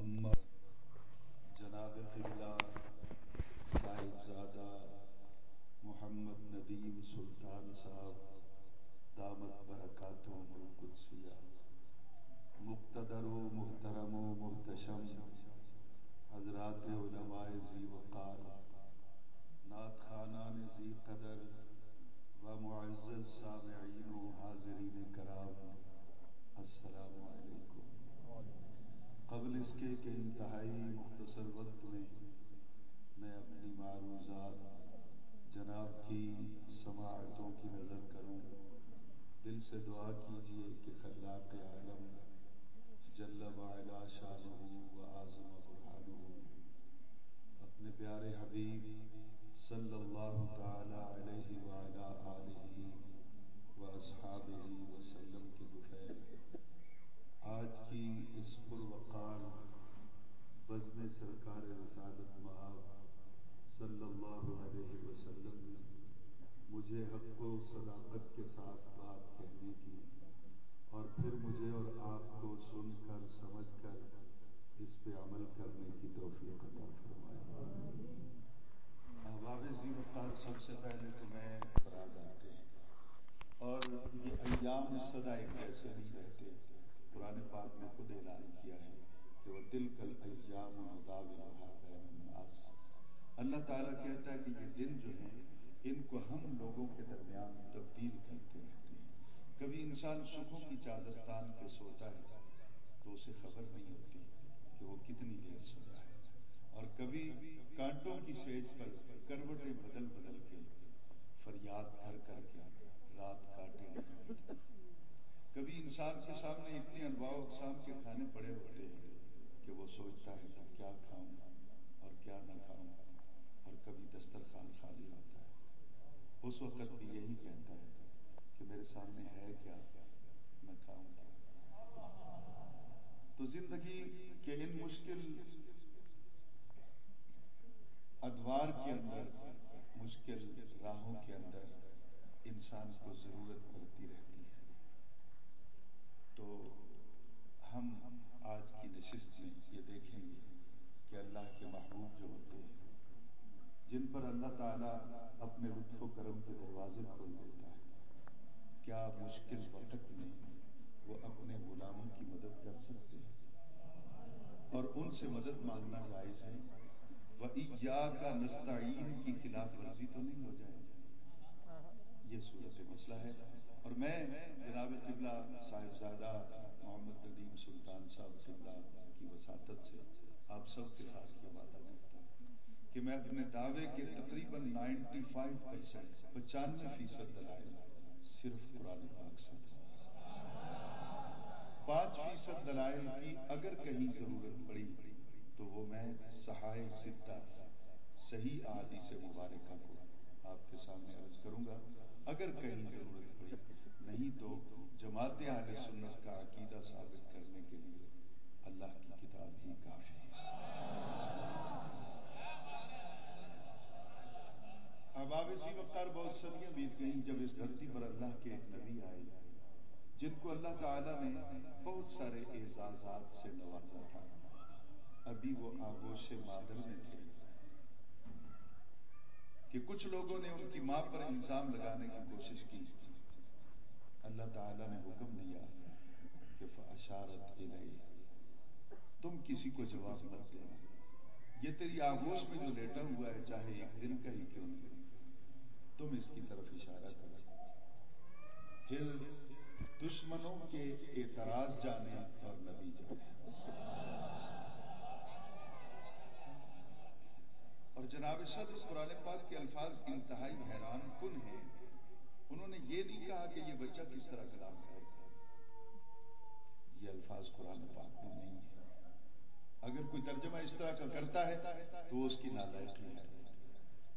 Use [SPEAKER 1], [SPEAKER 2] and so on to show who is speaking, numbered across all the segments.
[SPEAKER 1] اما جناب قبلہ صاحبزادہ محمد ندیم سلطان صاحب، دامت برکاتوں القدسیہ مقتدر و محترم و محتشم، حضرات علماء زی وقار، نعت خانان زی قدر و معزز سامعین و حاضرین کرام، السلام علیکم. قبل اس کے کہ انتہائی مختصر وقت میں میں اپنی معروضات جناب کی سماعتوں کی نظر کروں۔ دل سے دعا کیجیے کہ خلاق عالم جل وعلا شاہ و اعظم برحانہ اپنے پیارے حبیب صلی اللہ تعالی علیہ وعلا آلہ و اصحابہ وسلم آج کی اس پروقار بزم سرکار رسالت محاب صلی اللہ علیہ وسلم نے مجھے حق و صداقت کے ساتھ بات کہنے کی اور پھر مجھے اور آپ کو سن کر، سمجھ کر اس پہ عمل کرنے کی توفیق عطا فرمایا احباب زی وقار سب سے پہلے تو میں فراز آتے ہیں۔ اور یہ ایام صدا ایک ایسے نہیں قرآن پاک نے خود اعلان کیا ہے کہ وہ دل کل ایام الناس اللہ تعالیٰ کہتا ہے کہ یہ دن جو ہیں، ان کو ہم لوگوں کے درمیان تبدیل کرتے رہتے ہیں۔ کبھی انسان سکھوں کی چادر تان کے سوتا ہے تو اسے خبر نہیں ہوتی کہ وہ کتنی دیر سویا ہے۔ اور کبھی کانٹوں کی سیج پر کروٹیں بدل بدل کے فریاد کر کر کے رات کاٹے کبھی انسان کے سامنے اتنے انواع اقسام کے کھانے پڑے ہوتے ہیں کہ وہ سوچتا ہے کہ کیا کھاؤں اور کیا نہ کھاؤں اور کبھی دسترخوان خالی ہوتا ہے۔ اس وقت بھی یہی کہتا ہے کہ میرے سامنے ہے کیا؟ میں کھاؤں۔ کیا تو زندگی کے ان مشکل ادوار کے اندر، مشکل راہوں کے اندر انسان کو ضرورت پڑتی رہتی ہے۔ تو ہم آج کی نشست میں یہ دیکھیں گے کہ اللہ کے محبوب جو ہوتے ہیں، جن پر اللہ تعالیٰ اپنے لطف و کرم کے دروازے کھول دیتا ہے، کیا مشکل وقت میں وہ اپنے غلاموں کی مدد کر سکتے ہیں؟ اور ان سے مدد مانگنا جائز ہے؟ وہ کا نستعین کی خلاف ورزی تو نہیں ہو جائے یہ صورت مسئلہ ہے۔ اور میں جناب قبلہ صاحبزادہ محمد ندیم سلطان صاحب قبلہ کی وساطت سے آپ سب کے ساتھ یہ وعدہ کرتا ہوں کہ میں اپنے دعوے کے تقریباً نائنٹی فائیو پرسینٹ پچانوے فیصد دلائل صرف قرآن پاک سے پانچ فیصد دلائل کی اگر کہیں ضرورت پڑی تو وہ میں سہائے سدھا صحیح آدی سے مبارکہ کو آپ کے سامنے عرض کروں گا۔ اگر کہیں ضرورت پڑی نہیں تو جماعت اہل سنت کا عقیدہ ثابت کرنے کے لیے اللہ کی کتاب ہی کافی ہے۔ اباب اسی وقار بہت صدیاں بیت گئیں جب اس دھرتی پر اللہ کے ایک نبی آئے، جن کو اللہ تعالی نے بہت سارے اعزازات سے نوازا تھا۔ ابھی وہ آگوش مادر میں تھے۔ کہ کچھ لوگوں نے ان کی ماں پر الزام لگانے کی کوشش کی۔ اللہ تعالی نے حکم دیا کہ اشارت تم کسی کو جواب مت دینا۔ یہ تیری آگوش میں جو لیٹا ہوا ہے، چاہے ایک دن کا ہی کیوں نہیں۔ تم اس کی طرف اشارہ کرو۔ پھر دشمنوں کے اعتراض جانے اور نبی جانے۔ اور جناب صدر قرآن پاک کے الفاظ انتہائی حیران کن ہیں انہوں نے یہ نہیں کہا کہ یہ بچہ کس طرح کلام کرے یہ الفاظ قرآن پاک میں نہیں ہے اگر کوئی ترجمہ اس طرح کا کرتا ہے تو اس کی نالائقی ہے۔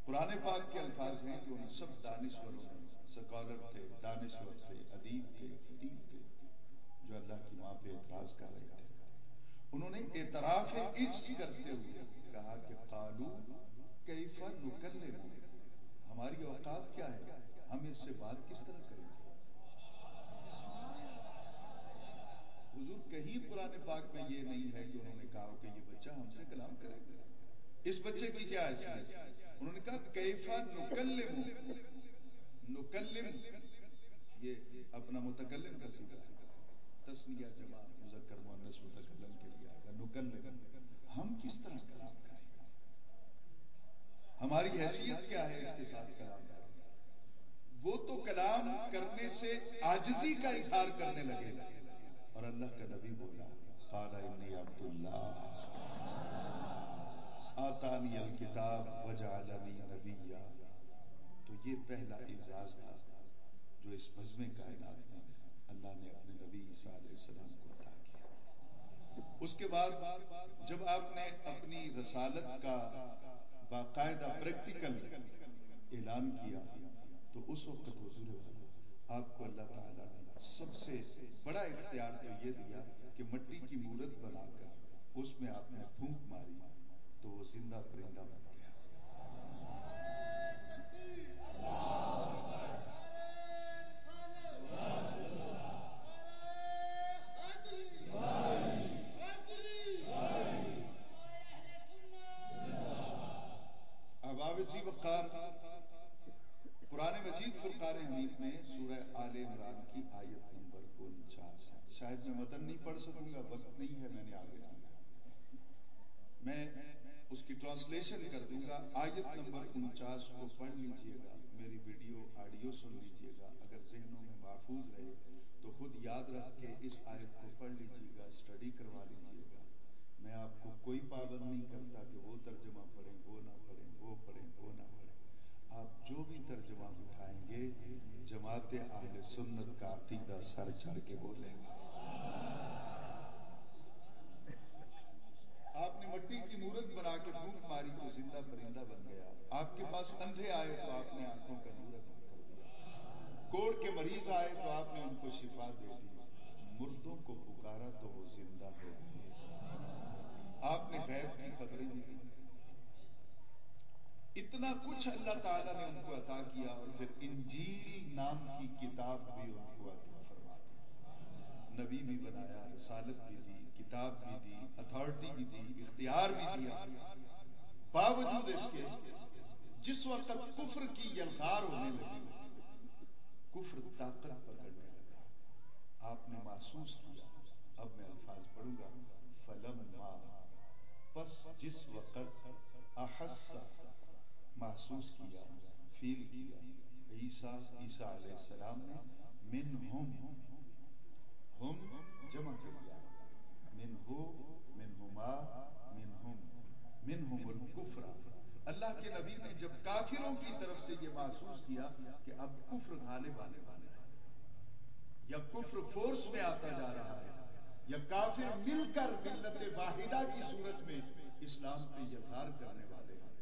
[SPEAKER 1] قرآن پاک کے الفاظ ہیں کہ ان سب دانشوروں سکالر تھے، دانشور تھے، ادیب تھے ادیب تھے، جو اللہ کی ماں پہ اعتراض کر رہے تھے۔ انہوں نے اعتراف کرتے ہوئے کہا کہ قالو کیفا نکلم ہماری اوقات کیا ہے؟ ہم اس سے بات کس طرح کریں گے؟ حضور کہیں پرانے پاک میں یہ نہیں ہے کہ انہوں نے کہا کہ یہ بچہ ہم سے کلام کرے گا۔ اس بچے کی کیا ہے انہوں نے کہا، کیفا نکلم نکلم، یہ اپنا متکلم کا سیدھا تسنیہ جواب مذکر مونس متکلم کے لیے آئے گا، نکلم۔ ہم کس طرح کلام کریں ہماری حیثیت کیا ہے اس کے ساتھ کلام کریں وہ تو کلام کرنے سے آجزی کا اظہار کرنے لگے گا۔ اور اللہ کا نبی بولا، قال عبد اللہ آتانی الکتاب وجعلنی نبیا۔ تو یہ پہلا اعزاز تھا جو اس مزم کائنات میں اللہ نے اپنے نبی عیسیٰ علیہ السلام کو عطا کیا۔ اس کے بعد جب آپ نے اپنی رسالت کا باقاعدہ پریکٹیکل اعلان کیا تو اس وقت حضور آپ کو اللہ تعالیٰ نے سب سے بڑا اختیار تو یہ دیا کہ مٹی کی مورت بنا کر اس میں آپ نے پھونک ماری تو وہ زندہ پرندہ بنا گیا ابابی وقار پرانے مجید فرقان حمید میں سورہ آل عمران کی آیت نمبر انچاس ہے شاید میں متن نہیں پڑھ سکوں گا، وقت نہیں ہے، میں نے آگے جانا میں اس کی ٹرانسلیشن کر دوں گا۔ آیت نمبر انچاس کو پڑھ لیجیے گا۔ میری ویڈیو آڈیو سن لیجیے گا۔ اگر ذہنوں میں محفوظ رہے تو خود یاد رکھ کے اس آیت کو پڑھ لیجیے گا، اسٹڈی کروا لیجیے گا۔ میں آپ کو کوئی پابند نہیں کرتا کہ وہ ترجمہ پڑھیں، وہ نہ پڑھیں، وہ پڑھیں، وہ نہ پڑھیں۔ آپ جو بھی ترجمہ اٹھائیں گے، جماعت اہل سنت کا عقیدہ سر چڑھ کے بولے گا آپ نے مٹی کی مورت بنا کے پھونک ماری تو زندہ پرندہ بن گیا۔ آپ کے پاس اندھے آئے تو آپ نے آنکھوں کا نور کر دیا۔ کوڑ کے مریض آئے تو آپ نے ان کو شفا دے دی۔ مردوں کو پکارا تو وہ زندہ ہو گئے۔ آپ نے غیب کی خبریں بھی دی اتنا کچھ اللہ تعالیٰ نے ان کو عطا کیا اور پھر انجیل نام کی کتاب بھی ان کو عطا فرما دی۔ نبی بھی بنایا، رسالت بھی دی۔ کتاب بھی دی اتھارٹی بھی دی، اختیار بھی دیا۔ باوجود اس کے جس وقت کفر کی یلغار ہونے لگی، کفر طاقت پکڑنے لگا۔ آپ نے محسوس کیا، اب میں الفاظ پڑھوں گا۔ فلم پس جس وقت احس، محسوس کیا، فیل کیا۔ عیسیٰ عیسیٰ علیہ السلام نے من ہم ہم جمع کر دیا من ہو من ہما من اللہ کے نبی نے جب کافروں کی طرف سے یہ محسوس کیا کہ اب کفر غالب آنے والا ہے، یا کفر فورس میں آتا جا رہا ہے، یا کافر مل کر ملت واحدہ کی صورت میں اسلام پہ یلغار کرنے والے ہیں،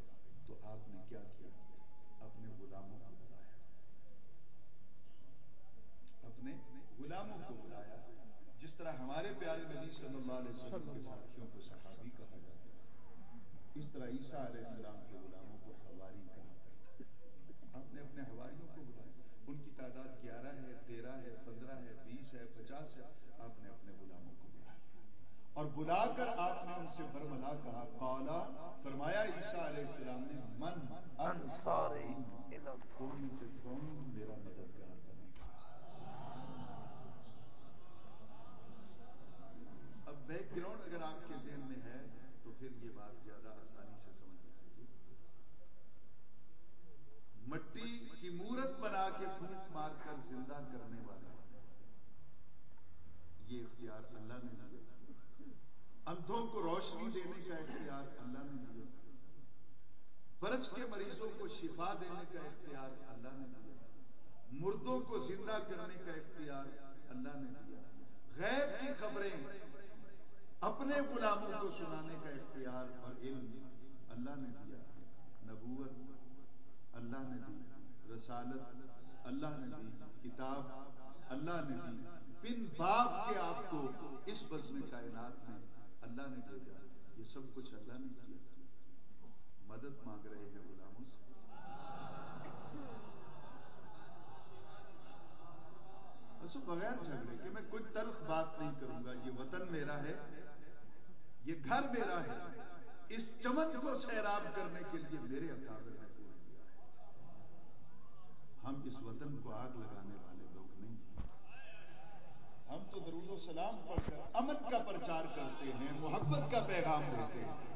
[SPEAKER 1] تو آپ نے کیا کیا؟ اپنے غلاموں کو بلایا۔ اپنے غلاموں کو بلایا۔ جس طرح ہمارے پیارے نبی صلی اللہ علیہ وسلم کے ساتھیوں کو صحابی کہا جاتا ہے، اس طرح عیسیٰ علیہ السلام کے غلاموں کو حواری کہا جاتا ہے۔ آپ نے اپنے حواریوں کو بلایا ان کی تعداد گیارہ ہے، تیرہ ہے، پندرہ ہے، بیس ہے، پچاس ہے، آپ نے اپنے غلاموں کو بلایا۔ اور بلا کر آپ نے ان سے برملا کہا کالا فرمایا عیسیٰ علیہ السلام نے، من انصاری کون سے کون میرا مددگار بیک گراؤنڈ اگر آپ کے ذہن میں ہے تو پھر یہ بات زیادہ آسانی سے سمجھ جائے گی۔ مٹی کی مورت بنا کے پھونک مار کر زندہ کرنے والا یہ اختیار اللہ نے دیا اندھوں کو روشنی دینے کا اختیار اللہ نے دیا برج کے مریضوں کو شفا دینے کا اختیار اللہ نے دیا مردوں کو زندہ کرنے کا اختیار اللہ نے دیا غیب کی خبریں اپنے غلاموں کو سنانے کا اختیار اور علم اللہ نے دیا نبوت اللہ نے دی، رسالت اللہ نے دی، کتاب اللہ نے دی۔ پن باپ کے آپ کو اس بزم کائنات میں اللہ نے بھیجا۔ یہ سب کچھ اللہ نے کیا۔ مدد مانگ رہے ہیں غلاموں سے۔ بغیر جھگڑے کہ میں کوئی تلخ بات نہیں کروں گا۔ یہ وطن میرا ہے۔ یہ گھر میرا ہے، اس چمن کو سیراب کرنے کے لیے میرے اکابر نے پورا کیا ہے۔ ہم اس وطن کو آگ لگانے والے لوگ نہیں ہم تو درود و سلام پڑھ کر امن کا پرچار کرتے ہیں، محبت کا پیغام دیتے ہیں۔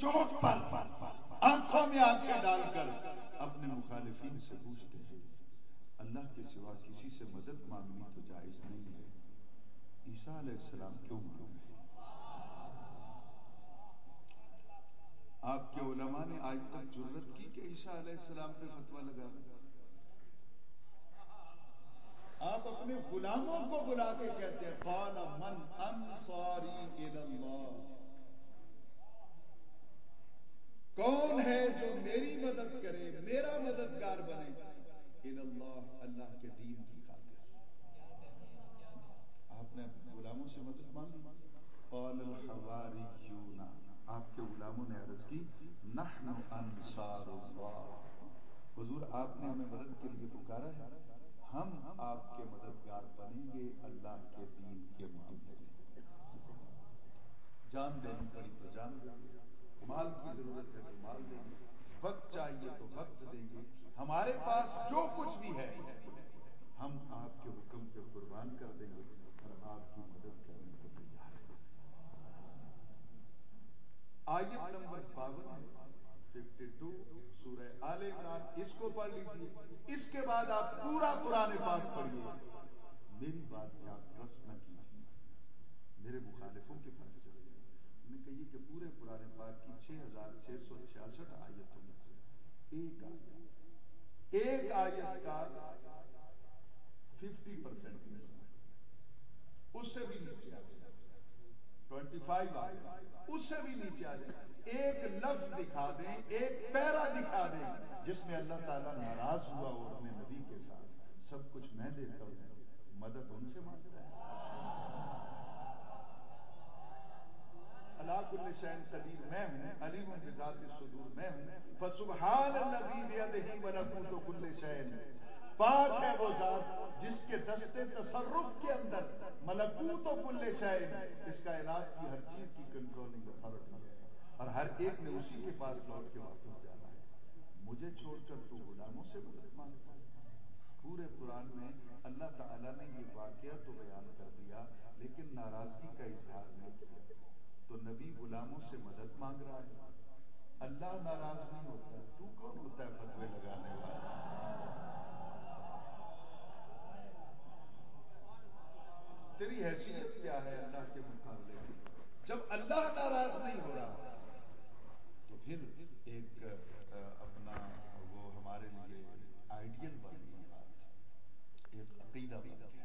[SPEAKER 1] چوٹ پر آنکھوں میں آنکھیں ڈال کر اپنے مخالفین سے پوچھتے ہیں، اللہ کے سوا کسی سے مدد مانگنی تو جائز نہیں ہے۔ عیسیٰ علیہ السلام کیوں مانگ رہے آپ کے علماء نے آج تک ضرورت کی کہ عیسیٰ علیہ السلام پہ فتوا لگا آپ اپنے غلاموں کو بلا کے کہتے ہیں، قال من انصاری اللہ۔ کون ہے جو میری مدد کرے، میرا مددگار بنے؟ اللہ اللہ کے دین کی خاطر۔ آپ نے اپنے غلاموں سے مدد مانگی؟ قال الحواریون، آپ کے غلاموں نے عرض کی، نحن انصار اللہ۔ حضور، آپ نے ہمیں مدد کے لیے پکارا ہے۔ ہم آپ کے مددگار بنیں گے، اللہ کے دین کے معاملے میں جان دینی پڑی تو جان۔ دیں مال کی ضرورت ہے تو مال دیں گے۔ وقت چاہیے تو وقت دیں گے۔ ہمارے پاس جو کچھ بھی ہے، ہم آپ کے حکم پہ قربان کر دیں گے اور آپ کی مدد کرنے کو تیار ہیں۔ آیت نمبر باون ہے ففٹی ٹو سورہ آل عمران، اس کو پڑھ لیجیے اس کے بعد آپ پورا پرانے پاک پڑھیے میری بات کیا آپ ٹرسٹ نہ کیجیے میرے مخالفوں کے پاس نے کہی کہ پورے پرانے پاک کی چھ ہزار چھ سو چھیاسٹھ آیتوں میں سے ایک آیت ایک آیت کا ففٹی پرسینٹ اس سے بھی نیچے آ جائے۔ ٹوینٹی فائیو آ جائے۔ اس سے بھی نیچے آ جائے۔ ایک لفظ دکھا دیں، ایک پیرا دکھا دیں، جس میں اللہ تعالیٰ ناراض ہوا وہ اپنے نبی کے ساتھ سب کچھ میں دیتا ہوں مدد ان سے مانگتا ہے اللہ کل شین قدیر میں ہوں، علیم بذات الصدور میں ہوں۔ فسبحان الذی بیدہ ملکوت کل شین پاک ہے وہ ذات جس کے دستے تصرف کے اندر ملکوت و کل شین اس کا علاج کی ہر چیز کی کنٹرولنگ اتھارٹی ہے۔ اور ہر ایک نے اسی کے پاس لوٹ کے واپس جانا ہے۔ مجھے چھوڑ کر تو غلاموں سے مدد مانگتا ہے۔ پورے قرآن میں اللہ تعالیٰ نے یہ واقعہ تو بیان کر دیا، لیکن ناراضگی کا اظہار تو نبی غلاموں سے مدد مانگ رہا ہے۔ اللہ ناراض نہیں ہوتا، تو کون ہوتا ہے فتوے لگانے والا؟ تیری حیثیت کیا ہے اللہ کے مقابلے میں؟ جب اللہ ناراض نہیں ہو رہا، تو پھر ایک اپنا وہ ہمارے لیے آئیڈیل بن گئی بات۔ ایک عقیدہ بن گیا۔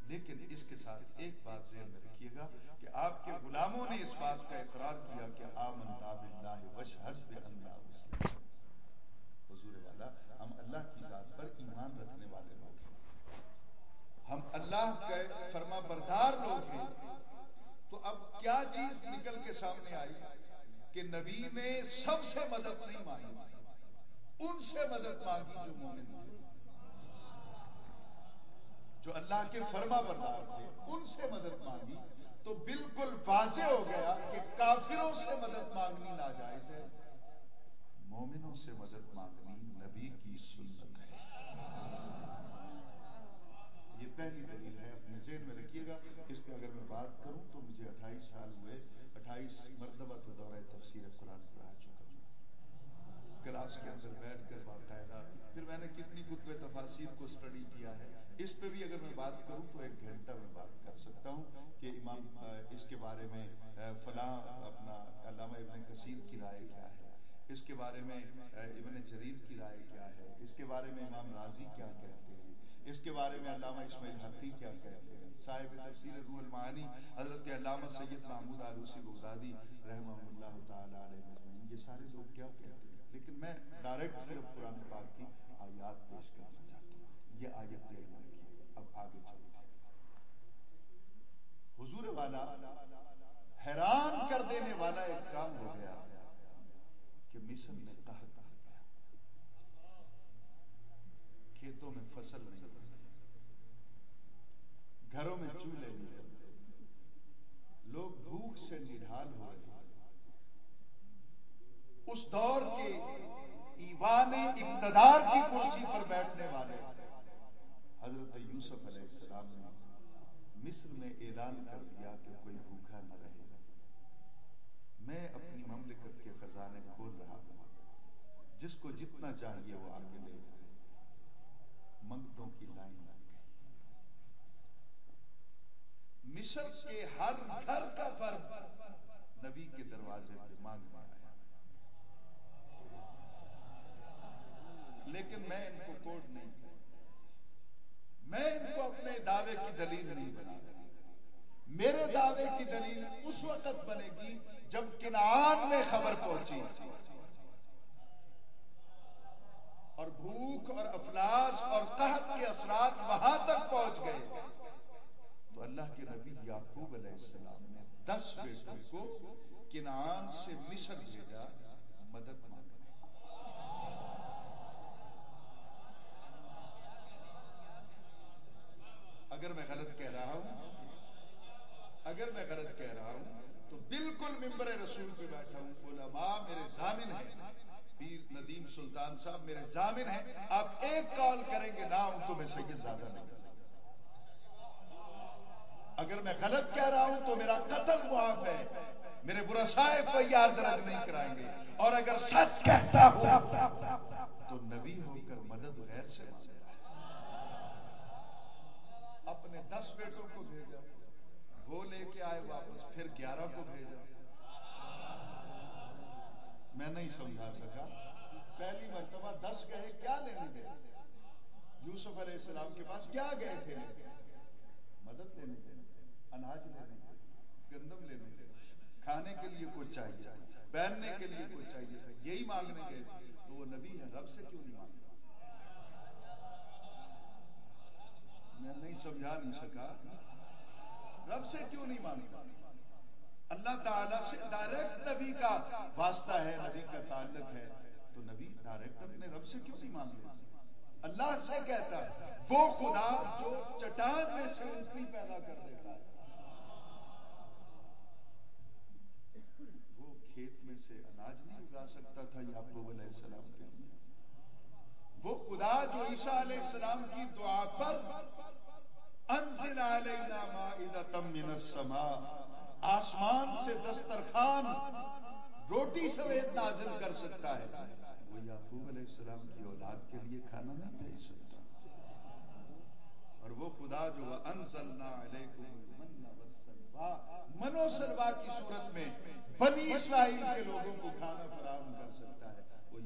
[SPEAKER 1] لیکن اس کے ساتھ ایک بات ذہن میں رکھیے گا۔ آپ کے غلاموں نے اس بات کا اقرار کیا کہ آمن باللہ وشہد باننا مسلم حضور والا، ہم اللہ کی ذات پر ایمان رکھنے والے لوگ ہیں۔ ہم اللہ کے فرما بردار لوگ ہیں۔ تو اب کیا چیز نکل کے سامنے آئی کہ نبی نے سب سے مدد نہیں مانگی؟ ان سے مدد مانگی جو مومن تھے۔ جو اللہ کے فرما بردار تھے، ان سے مدد مانگی۔ تو بالکل واضح ہو گیا کہ کافروں سے مدد مانگنی ناجائز ہے۔ مومنوں سے مدد مانگنی نبی کی سنت ہے۔ یہ پہلی دلیل ہے اپنے ذہن میں رکھیے گا اس پہ اگر میں بات کروں تو مجھے اٹھائیس سال ہوئے اٹھائیس مرتبہ تو دورہ تفسیر قرآن پڑھا چکا ہوں کلاس کے اندر بیٹھ کر باقاعدہ پھر میں نے کتنی کتب تفاصیر کو اسٹڈی کیا ہے، اس پہ بھی اگر میں بات کروں تو ایک گھنٹہ میں بات کر سکتا ہوں کہ امام اس کے بارے میں فلاں اپنا علامہ ابن کثیر کی رائے کیا ہے، اس کے بارے میں ابن جریر کی رائے کیا ہے، اس کے بارے میں امام راضی کیا کہتے ہیں، اس کے بارے میں علامہ اسماعیل حقی کیا کہتے ہیں، صاحب تفسیر روح المعانی، حضرت علامہ سید محمود آلوسی بغدادی رحمہ اللہ تعالی علیہ مجمعین، یہ سارے لوگ کیا کہتے ہیں؟ لیکن میں ڈائریکٹ صرف قرآن پاک کی آیات پیش کرنا چاہتا ہوں۔ یہ آیت دیر میں رکھیے اب آگے چلتے ہیں حضور والا حیران کر دینے والا ایک کام ہو گیا کہ مصر میں قحط آ گیا۔ کھیتوں میں فصل نہیں گھروں میں چولہے نہیں لوگ بھوک سے نڈھال ہو رہے۔ اس دور کے ایوان اقتدار کی کرسی پر بیٹھنے والے حضرت یوسف علیہ السلام نے مصر میں اعلان کر دیا کہ کوئی بھوکا نہ رہے۔ میں اپنی مملکت کے خزانے کھول رہا ہوں۔ جس کو جتنا چاہیے وہ آگے لے منگتوں کی لائن لگ گئی مصر کے ہر گھر کا فرد نبی کے دروازے پہ مانگنے آیا لیکن میں ان کو کوڈ نہیں میں ان کو اپنے دعوے کی دلیل نہیں بنا۔ میرے دعوے کی دلیل اس وقت بنے گی جب کنان میں خبر پہنچی۔ اور بھوک اور افلاس اور قحط کے اثرات وہاں تک پہنچ گئے۔ تو اللہ کے نبی یعقوب علیہ السلام نے دس بیٹوں کو کنان سے مصر بھیجا، مدد مانگنے اگر میں غلط کہہ رہا ہوں، اگر میں غلط کہہ رہا ہوں، تو بالکل ممبر رسول پہ بیٹھا ہوں، علماء میرے ضامن ہیں، پیر ندیم سلطان صاحب میرے ضامن ہیں، آپ ایک کال کریں گے، نہ ہوں تو میں سید زیادہ نہیں۔ اگر میں غلط کہہ رہا ہوں، تو میرا قتل معاف ہے، میرے برا صاحب کو یار درج نہیں کرائیں گے۔ اور اگر سچ کہتا ہوں، تو نبی ہو کر مدد غیر سے اپنے دس بیٹوں کو بھیجا، وہ لے کے آئے واپس، پھر گیارہ کو بھیجا۔ میں نہیں سمجھا سکا۔ پہلی مرتبہ دس گئے، کیا لینے گئے؟ یوسف علیہ السلام کے پاس کیا گئے تھے؟ مدد لینے گئے، اناج لینے گئے، گندم لینے گئے، کھانے کے لیے کچھ چاہیے، پہننے کے لیے کچھ چاہیے تھا، یہی مانگنے گئے تو وہ نبی ہے رب سے کیوں نہیں مانگتا میں نہیں سمجھا نہیں سکا۔ رب سے کیوں نہیں مانگتا اللہ تعالیٰ سے ڈائریکٹ نبی کا واسطہ ہے، نبی کا تعلق ہے۔ تو نبی ڈائریکٹ اپنے رب سے کیوں نہیں مانگ اللہ سے کہتا وہ خدا جو چٹان میں سے اونٹنی پیدا کر دیتا ہے۔ وہ کھیت میں سے اناج نہیں اگا سکتا تھا، یعقوب علیہ السلام۔ وہ خدا جو عیسیٰ علیہ السلام کی دعا پر انزل علینا مائدۃ من السماء، آسمان سے دسترخوان روٹی سوید نازل کر سکتا ہے۔ وہ یعقوب علیہ السلام کی اولاد کے لیے کھانا نہیں بھیج سکتا۔ اور وہ خدا جو انزلنا علیکم المن والسلوا منو سلوا کی صورت میں بنی اسرائیل کے لوگوں کو کھانا فراہم کر سکتا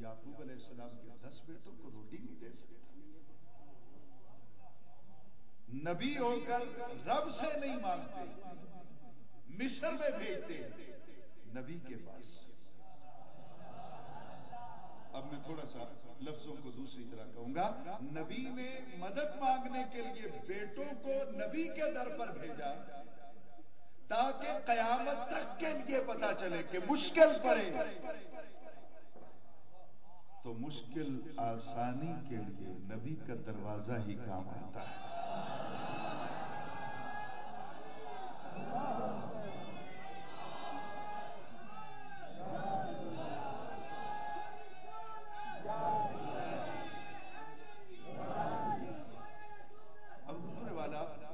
[SPEAKER 1] یعقوب علیہ السلام کے دس بیٹوں کو روٹی نہیں دے سکتا۔ نبی ہو کر رب سے نہیں مانگتے، مصر میں بھیجتے نبی کے پاس۔ اب میں تھوڑا سا لفظوں کو دوسری طرح کہوں گا۔ نبی نے مدد مانگنے کے لیے بیٹوں کو نبی کے در پر بھیجا تاکہ قیامت تک کے لیے پتا چلے کہ مشکل پڑے۔ تو مشکل آسانی کے لیے نبی کا دروازہ ہی کام آتا ہے۔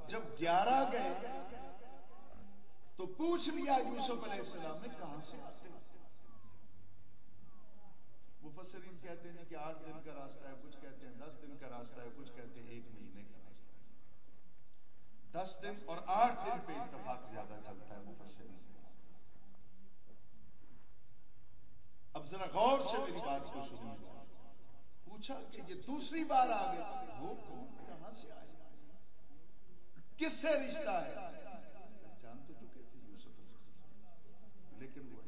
[SPEAKER 1] جب گیارہ گئے تو پوچھ لیا یوسف علیہ السلام نے کہاں سے مفسرین کہتے ہیں کہ آٹھ دن کا راستہ ہے، کچھ کہتے ہیں دس دن کا راستہ ہے، کچھ کہتے ہیں ایک مہینے کا راستہ ہے۔ دس دن اور آٹھ دن پہ اتفاق زیادہ چلتا ہے مفسرین اب ذرا غور سے میری بات کو سنیے۔ پوچھا کہ یہ دوسری بار آ گئے وہ کون کہاں سے آئے؟ کس سے رشتہ ہے؟ جان تو چکے تھے یوسف لیکن وہ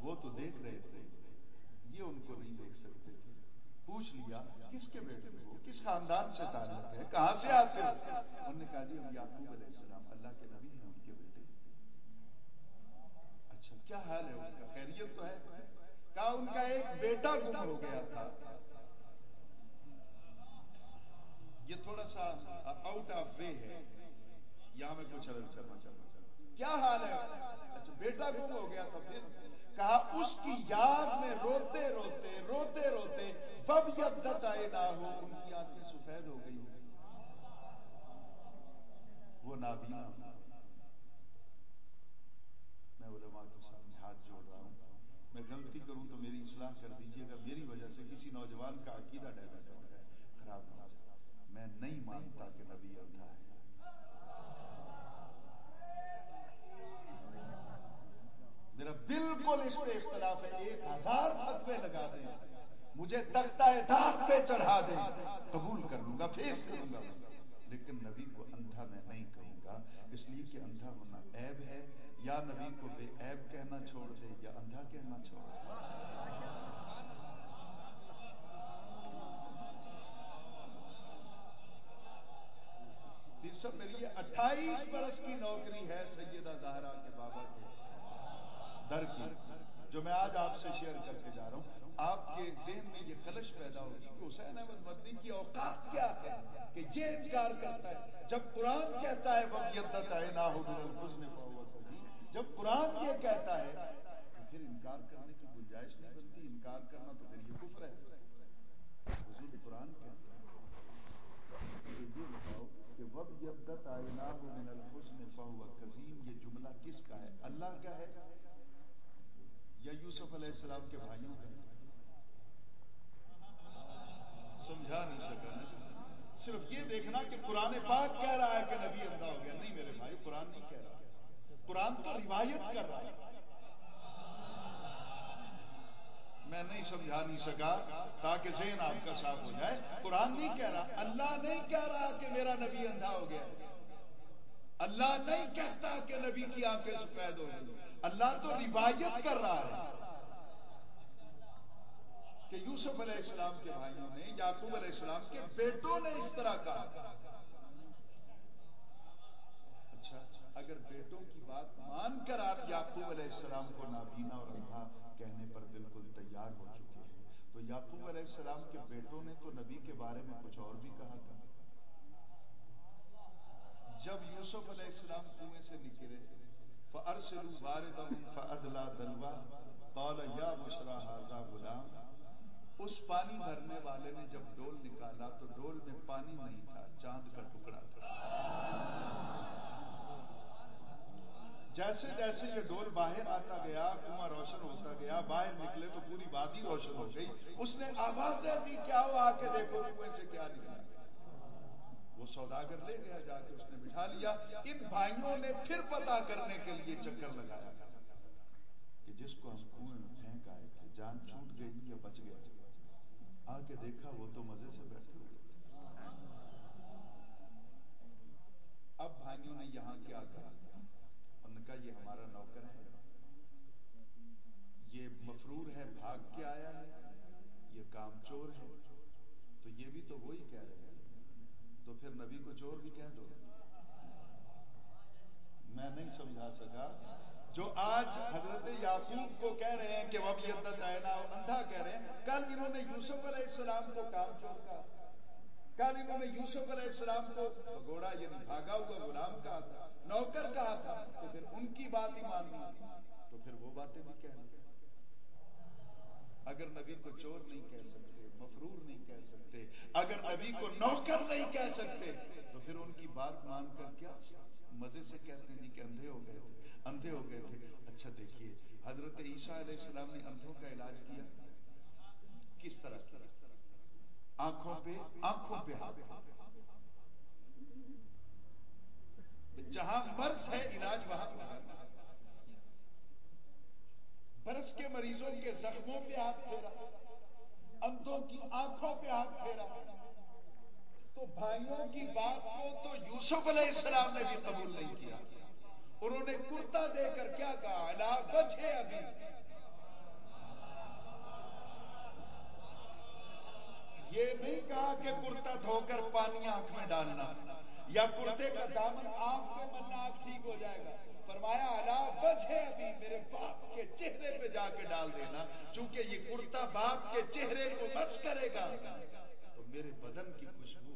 [SPEAKER 1] وہ تو دیکھ رہے تھے۔ یہ ان کو نہیں دیکھ سکتے۔ تھے پوچھ لیا، کس کے بیٹے ہو؟ کس خاندان سے تعلق ہے؟ کہاں سے آتے ہو؟ انہوں نے کہا جی ہم یعقوب علیہ السلام، اللہ کے نبی ہیں، ان کے بیٹے۔ اچھا کیا حال ہے ان کا؟ خیریت تو ہے؟ کہا، ان کا ایک بیٹا گم ہو گیا تھا۔ یہ تھوڑا سا آؤٹ آف وے ہے۔ یہاں میں کچھ الگ کرنا چاہتا ہوں کیا حال ہے؟ اچھا بیٹا گم ہو گیا تھا، پھر؟ کہا، اس کی یاد میں روتے روتے روتے روتے بب یدت آئے نہ ہو، ان کی آنکھیں سفید ہو گئی۔ وہ نابینا۔ میں علماء کے سامنے ہاتھ جوڑ رہا ہوں۔ میں غلطی کروں تو میری اصلاح کر دیجیے گا، میری وجہ سے کسی نوجوان کا عقیدہ ڈیمیج ہو جائے خراب نہ ہو جائے میں نہیں مانتا کہ نبی اندھا ہے۔ میرا بالکل اس پہ اختلاف ہے، ایک ہزار فتوے لگا دیں۔ مجھے تختہ داغ پہ چڑھا دیں۔ قبول کر لوں گا، فیس کروں گا۔ لیکن نبی کو اندھا میں نہیں کہوں گا۔ اس لیے کہ اندھا ہونا عیب ہے۔ یا نبی کو بے عیب کہنا چھوڑ دے، یا اندھا کہنا چھوڑ دے۔ سب میری اٹھائیس برس کی نوکری ہے سیدہ زہرا کے بابا کے۔ در کی، جو میں آج آپ سے شیئر کر کے جا رہا ہوں، آپ کے ذہن میں یہ خلش پیدا ہوگی کہ حسین احمد مدنی کی اوقات کیا ہے کہ یہ انکار کرتا ہے۔ جب قرآن کہتا ہے نہ ہو جب قرآن یہ کہتا ہے، تو پھر انکار کرنے کی گنجائش نہیں بنتی۔ انکار کرنا تو پھر یہ کفر ہے۔ حضور قرآن کہتا ہے، یہ بتاؤ کہ وب یدت آئے نہ ہو من الحسن فہو قزیم یہ جملہ کس کا ہے؟ اللہ کا ہے یا یوسف علیہ السلام کے بھائیوں کا سمجھا نہیں سکا صرف یہ دیکھنا کہ قرآن پاک کہہ رہا ہے کہ نبی اندھا ہو گیا۔ نہیں میرے بھائی، قرآن نہیں کہہ رہا۔ قرآن تو روایت کر رہا ہے۔ میں نہیں سمجھا نہیں سکا تاکہ ذہن آپ کا صاف ہو جائے۔ قرآن نہیں کہہ رہا، اللہ نہیں کہہ رہا کہ میرا نبی اندھا ہو گیا۔ اللہ نہیں کہتا کہ نبی کی آنکھیں سفید ہو گئی اللہ تو روایت کر رہا ہے کہ یوسف علیہ السلام کے بھائیوں نے، یعقوب علیہ السلام کے بیٹوں نے اس طرح کہا۔ اچھا اگر بیٹوں کی بات مان کر آپ یعقوب علیہ السلام کو نابینا اور اندھا کہنے پر بالکل تیار ہو چکے ہیں، تو یعقوب علیہ السلام کے بیٹوں نے تو نبی کے بارے میں کچھ اور بھی کہا تھا۔ جب یوسف علیہ السلام کنویں سے نکلے فارسلوا واردهم فادلا دلوا قال، یا بشرا هذا غلام، اس پانی بھرنے والے نے جب ڈول نکالا تو ڈول میں پانی نہیں تھا، چاند کا ٹکڑا تھا۔ جیسے جیسے یہ ڈول باہر آتا گیا، کنواں روشن ہوتا گیا، باہر نکلے تو پوری وادی روشن ہو گئی۔ اس نے آوازیں دی، کیا ہو آ کے دیکھو کنویں سے کیا نکلا؟ وہ سوداگر لے گیا جا کے اس نے بٹھا لیا۔ ان بھائیوں نے پھر پتا کرنے کے لیے چکر لگایا کہ جس کو ہم کنویں میں پھینک آئے تھے، جان چھوٹ گئی یا بچ گیا۔ آ کے دیکھا، وہ تو مزے سے بیٹھے ہوئے اب بھائیوں نے یہاں کیا کہا؟ ان کا یہ ہمارا نوکر ہے۔ یہ مفرور ہے، بھاگ کے آیا ہے۔ یہ کام چور ہے۔ تو یہ بھی تو وہی کہہ رہے ہیں۔ تو پھر نبی کو چور بھی کہہ دو۔ میں نہیں سمجھا سکا۔ جو آج حضرت یعقوب کو کہہ رہے ہیں کہ وہ بھی نا اندھا کہہ رہے ہیں، کل انہوں نے یوسف علیہ السلام کو کام چور کہا کل انہوں نے یوسف علیہ السلام کو گھوڑا یعنی بھاگا ہوا غلام کہا تھا، نوکر کہا تھا۔ تو پھر ان کی بات ہی ماننی تو پھر وہ باتیں بھی کہہ اگر نبی کو چور نہیں کہہ سکتے۔ مفرور نہیں کہہ سکتے۔ اگر نبی کو نوکر نہیں کہہ سکتے، تو پھر ان کی بات مان کر کیا؟ مزے سے کہتے ہیں جی کہ اندھے ہو گئے تھے، اندھے ہو گئے تھے۔ اچھا دیکھیے، حضرت عیسیٰ علیہ السلام نے اندھوں کا علاج کیا؟ کس طرح؟ کیا آنکھوں پہ آنکھوں پہ جہاں مرض ہے، علاج وہاں برس کے مریضوں کے زخموں پہ ہاتھ پھیرا۔ اندھوں کی آنکھوں پہ ہاتھ پھیرا۔ تو بھائیوں کی بات کو تو یوسف علیہ السلام نے بھی قبول نہیں کیا۔ انہوں نے کرتا دے کر کیا کہا؟ علاج بچے ابھی یہ نہیں کہا کہ کرتا دھو کر پانی آنکھ میں ڈالنا، یا کرتے کا دامن آنکھ میں ملنا آنکھ ٹھیک ہو جائے گا۔ فرمایا اللہ ابھی میرے باپ کے چہرے پہ جا کے ڈال دینا، چونکہ یہ کرتا باپ کے چہرے کو بس کرے گا۔ تو میرے بدن کی خوشبو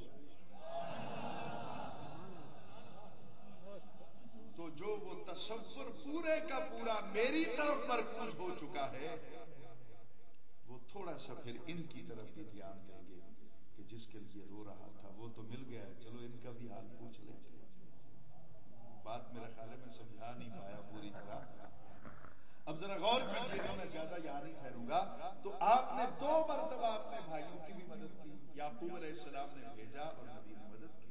[SPEAKER 1] تو جو وہ تصور پورے کا پورا میری طرف مرکوز ہو چکا ہے، وہ تھوڑا سا پھر ان کی طرف بھی دھیان دیں گے کہ جس کے لیے رو رہا تھا، وہ تو مل گیا چلو ان کا بھی حال پوچھ لیں۔ بات میرا خیال ہے میں سمجھا نہیں پایا پوری طرح۔ اب ذرا غور کیجیے گا میں زیادہ یہاں نہیں ٹھہروں گا۔ تو آپ نے دو مرتبہ اپنے بھائیوں کی بھی مدد کی، یعقوب علیہ السلام نے بھیجا اور نبی نے مدد کی۔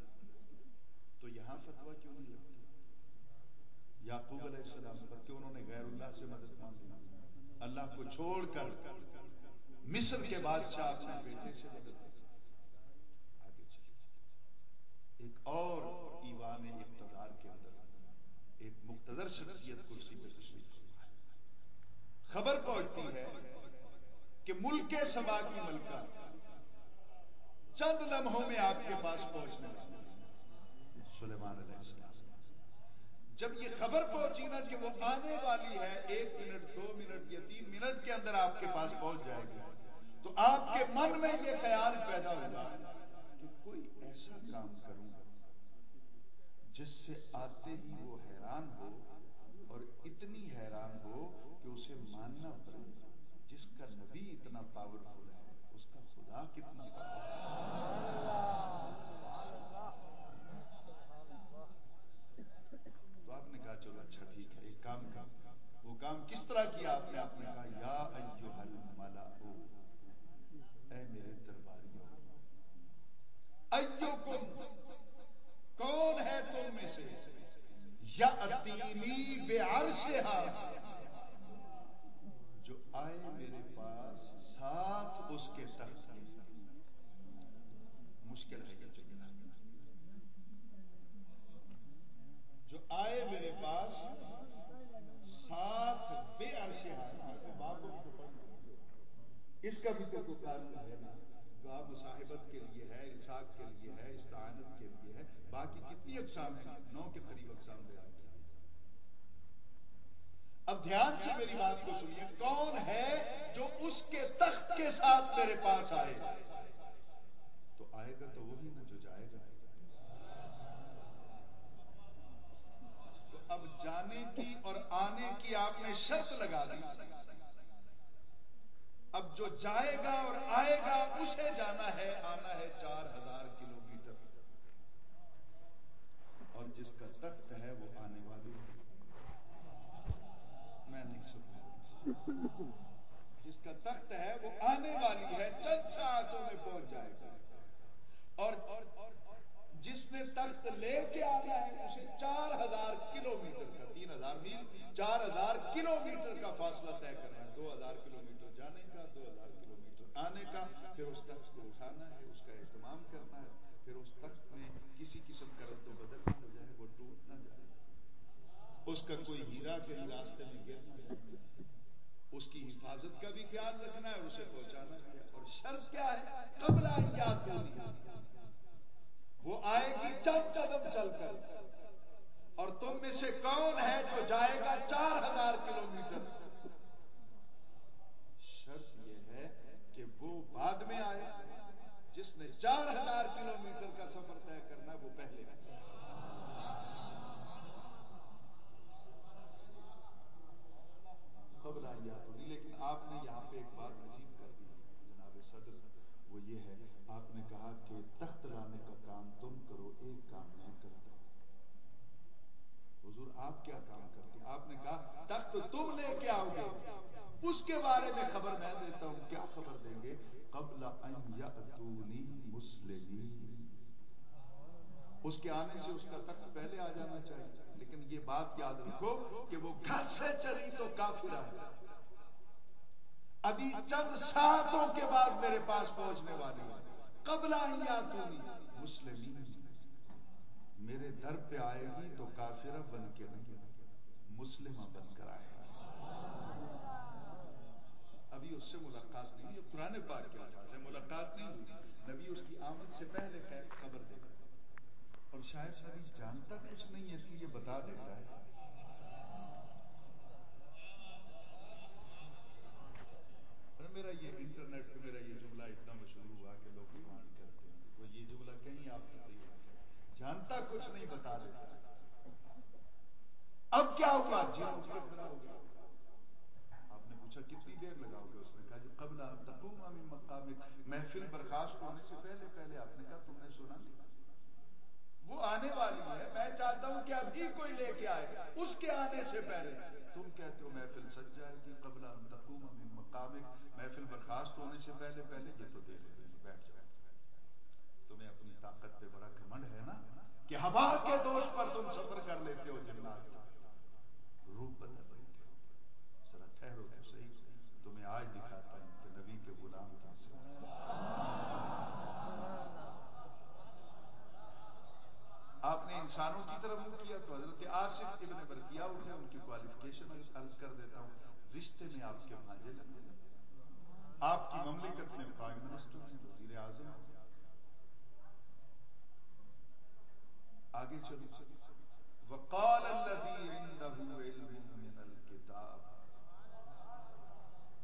[SPEAKER 1] تو یہاں فتوا کیوں نہیں لگتی یعقوب علیہ السلام پر کیوں انہوں نے غیر اللہ سے مدد مانگی اللہ کو چھوڑ کر مصر کے بادشاہ اپنے بیٹے سے مدد آگے چلے ایک اور ایوان ایک مقتدر شخصیت کرسی پہ تشریف خبر پہنچتی ہے کہ ملک سبا کی ملکہ چند لمحوں میں آپ کے پاس پہنچنے والی سلیمان علیہ السلام۔ جب یہ خبر پہنچی نا کہ وہ آنے والی ہے، ایک منٹ، دو منٹ یا تین منٹ کے اندر آپ کے پاس پہنچ جائے گی، تو آپ کے من میں یہ خیال پیدا ہوا کہ کوئی ایسا کام کروں گا جس سے آتے ہی وہ ہے۔ حیران ہو اور اتنی حیران ہو کہ اسے ماننا پڑے جس کا نبی اتنا پاورفل ہے، اس کا خدا کتنا تو آپ نے کہا چلو اچھا ٹھیک ہے ایک کام کا وہ کام کس طرح کیا آپ نے آپ نے کہا یا ایوہل ملا اے میرے درباریوں ایوکم کون ہے تم میں سے یا بے عرش جو آئے میرے پاس ساتھ اس کے تخت مشکل ہے کہ جو آئے میرے پاس ساتھ بے عرش اس کا بھی تو کوئی قانون ہے نا دعا مصاحبت کے لیے ہے انصاف کے لیے ہے استعانت کے لیے ہے باقی کتنی اقسام ہیں نو کے قریب اقسام بیان کی اب دھیان سے میری بات کو سنیے کون ہے جو اس کے تخت کے ساتھ میرے پاس آئے تو آئے گا تو وہی نا جو جائے گا تو اب جانے کی اور آنے کی آپ نے شرط لگا دی اب جو جائے گا اور آئے گا، اسے جانا ہے، آنا ہے چار ہزار کلو میٹر اور جس کا تخت ہے وہ آنے والی ہے۔ میں نہیں سکتا جس کا تخت ہے وہ آنے والی ہے، چند ساعتوں میں پہنچ جائے گا۔ اور جس نے تخت لے کے آنا ہے، اسے چار ہزار کلو میٹر کا، تین ہزار میل، چار ہزار کلو میٹر کا فاصلہ طے کرنا ہے۔ دو ہزار کلو میٹر جانے کا دو ہزار کلو میٹر آنے کا، پھر اس تخت کو اٹھانا ہے، اس کا اہتمام کرنا ہے، پھر اس تخت میں کسی قسم کا رد و بدل نہ ہو جائے، وہ ٹوٹ نہ جائے۔ اس کا کوئی ہیرا کہیں راستے میں گر نہ جائے۔ اس کی حفاظت کا بھی خیال رکھنا ہے اسے پہنچانا ہے۔ اور شرط کیا ہے؟ قبل یاد وہ آئے گی چند قدم چل کر۔ اور تم میں سے کون ہے جو جائے گا چار ہزار کلو میٹر شرط یہ ہے کہ وہ بعد میں آئے، جس نے چار ہزار کلو میٹر کا سفر طے کرنا، وہ پہلے۔ قبل یاد ہوگی لیکن آپ نے یہاں پہ ایک بات عجیب کر دی، جناب صدر۔ وہ یہ ہے، آپ نے کہا کہ تخت لانے کا کام تم کرو، ایک کام میں کرتا حضور، آپ کیا کام کرتے آپ نے کہا، تخت تم لے کے آؤ گے۔ اس کے بارے میں خبر میں دیتا ہوں، کیا خبر دیں گے؟ قبل مسلم اس کے آنے سے اس کا تخت پہلے آ جانا چاہیے، لیکن یہ بات یاد رکھو کہ وہ گھر سے چلی تو کافی ہے۔ ابھی چند ساتوں کے بعد میرے پاس پہنچنے والی ہے۔ قبل مسلم میرے در پہ آئے گی تو کافرہ بن کے نہیں مسلمہ بن کر آئے۔ ابھی اس سے ملاقات نہیں ہوئی پرانے پاک کے الفاظ ہے ملاقات نہیں ہوئی۔ نبی اس کی آمد سے پہلے خبر دیتا اور شاید نبی جانتا کچھ نہیں ہے اس لیے بتا دیتا ہے۔ میرا یہ انٹرنیٹ پہ میرا یہ جملہ اتنا مشہور ہوا کہ لوگ ایمان کرتے ہیں۔ وہ یہ جملہ کہیں آپ کو جانتا کچھ نہیں، بتا دیتا اب کیا ہوگا جی ہو گیا۔ پوچھا کتنی دیر لگاؤ گے اس نے کہا جی قبل تقوم مقام محفل برخاست ہونے سے پہلے پہلے آپ نے کہا تم نے سنا نہیں۔ وہ آنے والی ہے، میں چاہتا ہوں کہ ابھی کوئی لے کے آئے، اس کے آنے سے پہلے۔ تم کہتے ہو محفل سج جائے گی، قبل تقوم مقام محفل برخاست ہونے سے پہلے پہلے یہ تو دے لے جی، بیٹھ جائے۔ تمہیں اپنی طاقت پہ بڑا کمنڈ ہے نا کہ ہوا کے دوست پر تم سفر کر لیتے ہو جنات۔ روپ بدل لیتے ہو ذرا ٹھہرو تو صحیح تمہیں آج دکھاتا ہوں کہ نبی کے غلام کیسے آپ نے انسانوں کی طرف منہ کیا تو حضرت آصف ابن برکیا اٹھے ان کی کوالیفکیشن عرض کر دیتا ہوں رشتے میں آپ کے بھانجے لگے آپ کی مملکت میں پرائم منسٹر ہیں وزیر اعظم آگے چلو وقال الذي عنده علم من الكتاب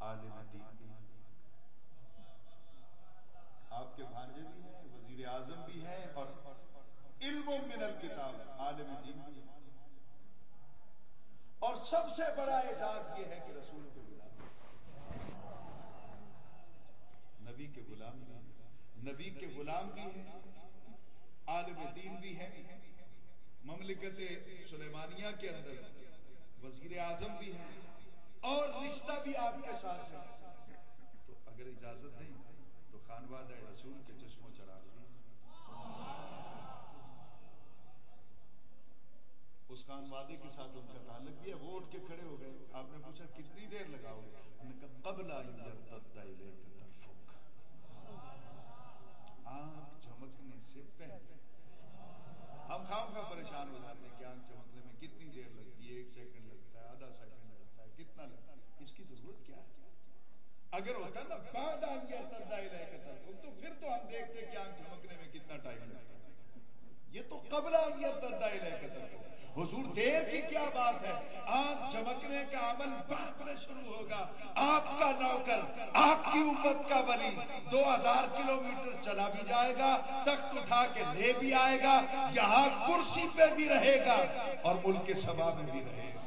[SPEAKER 1] عالم دین بھی آپ کے بھانجے بھی ہیں وزیر اعظم بھی ہیں اور علم من الکتاب عالم دین بھی اور سب سے بڑا اعزاز یہ ہے کہ رسول کے غلام نبی کے غلام بھی نبی کے غلام بھی ہیں۔ عالم دین بھی ہیں۔ مملکت سلیمانیہ کے اندر وزیر اعظم بھی ہیں۔ اور رشتہ بھی آپ کے ساتھ ہے تو اگر اجازت دیں تو خانواد رسول کے چشم و چراغ بھی اس خان وادے کے ساتھ ان کا تعلق بھی ہے، وہ اٹھ کے کھڑے ہو گئے۔ آپ نے پوچھا، کتنی دیر لگاؤ گے؟ قبل آنکھ چمکنے سے پہلے۔ ہم خام خواہ پریشان ہو جاتے ہیں کہ آنکھ چمکنے میں کتنی دیر لگتی ہے، ایک سیکنڈ لگتا ہے، آدھا سیکنڈ لگتا ہے، کتنا لگتا ہے؟ اس کی ضرورت کیا ہے؟ اگر ہوتا نا، بعد آن گیا تو پھر تو ہم دیکھتے کہ آنکھ چمکنے میں کتنا ٹائم لگتا ہے۔ یہ تو قبل آن گیا تردہ حضور دیر کی کیا بات ہے؟ آپ چمکنے کا عمل بعد میں شروع ہوگا۔ آپ کا نوکر، آپ کی امت کا ولی دو ہزار کلو میٹر چلا بھی جائے گا، تخت اٹھا کے لے بھی آئے گا، یہاں کرسی پہ بھی رہے گا اور ملک سبا میں بھی رہے گا۔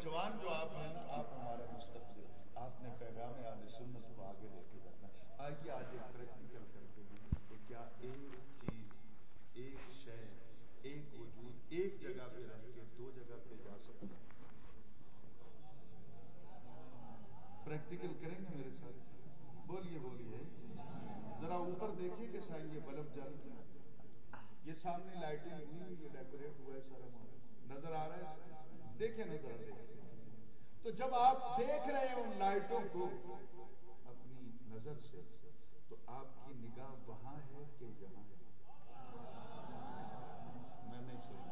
[SPEAKER 1] نوجوان جو آپ ہیں نا آپ ہمارا مستقبل آپ نے پیغام آل سنت کو آگے لے کے جانا آئیے آج ایک پریکٹیکل کرتے ہیں کہ کیا ایک چیز، ایک شے، ایک وجود، ایک جگہ پہ رہ کے دو جگہ پہ جا سکتے پریکٹیکل کریں گے میرے ساتھ؟ بولیے بولیے۔ ذرا اوپر دیکھیے کہ سائن یہ بلب جل یہ سامنے لائٹنگ ہوئی یہ ڈیکوریٹ ہوا ہے سارا نظر آ رہا ہے دیکھیں نظر دیکھیں تو جب آپ دیکھ رہے ہیں ان لائٹوں کو اپنی نظر سے، تو آپ کی نگاہ وہاں ہے کہ یہاں ہے؟ میں نہیں سمجھ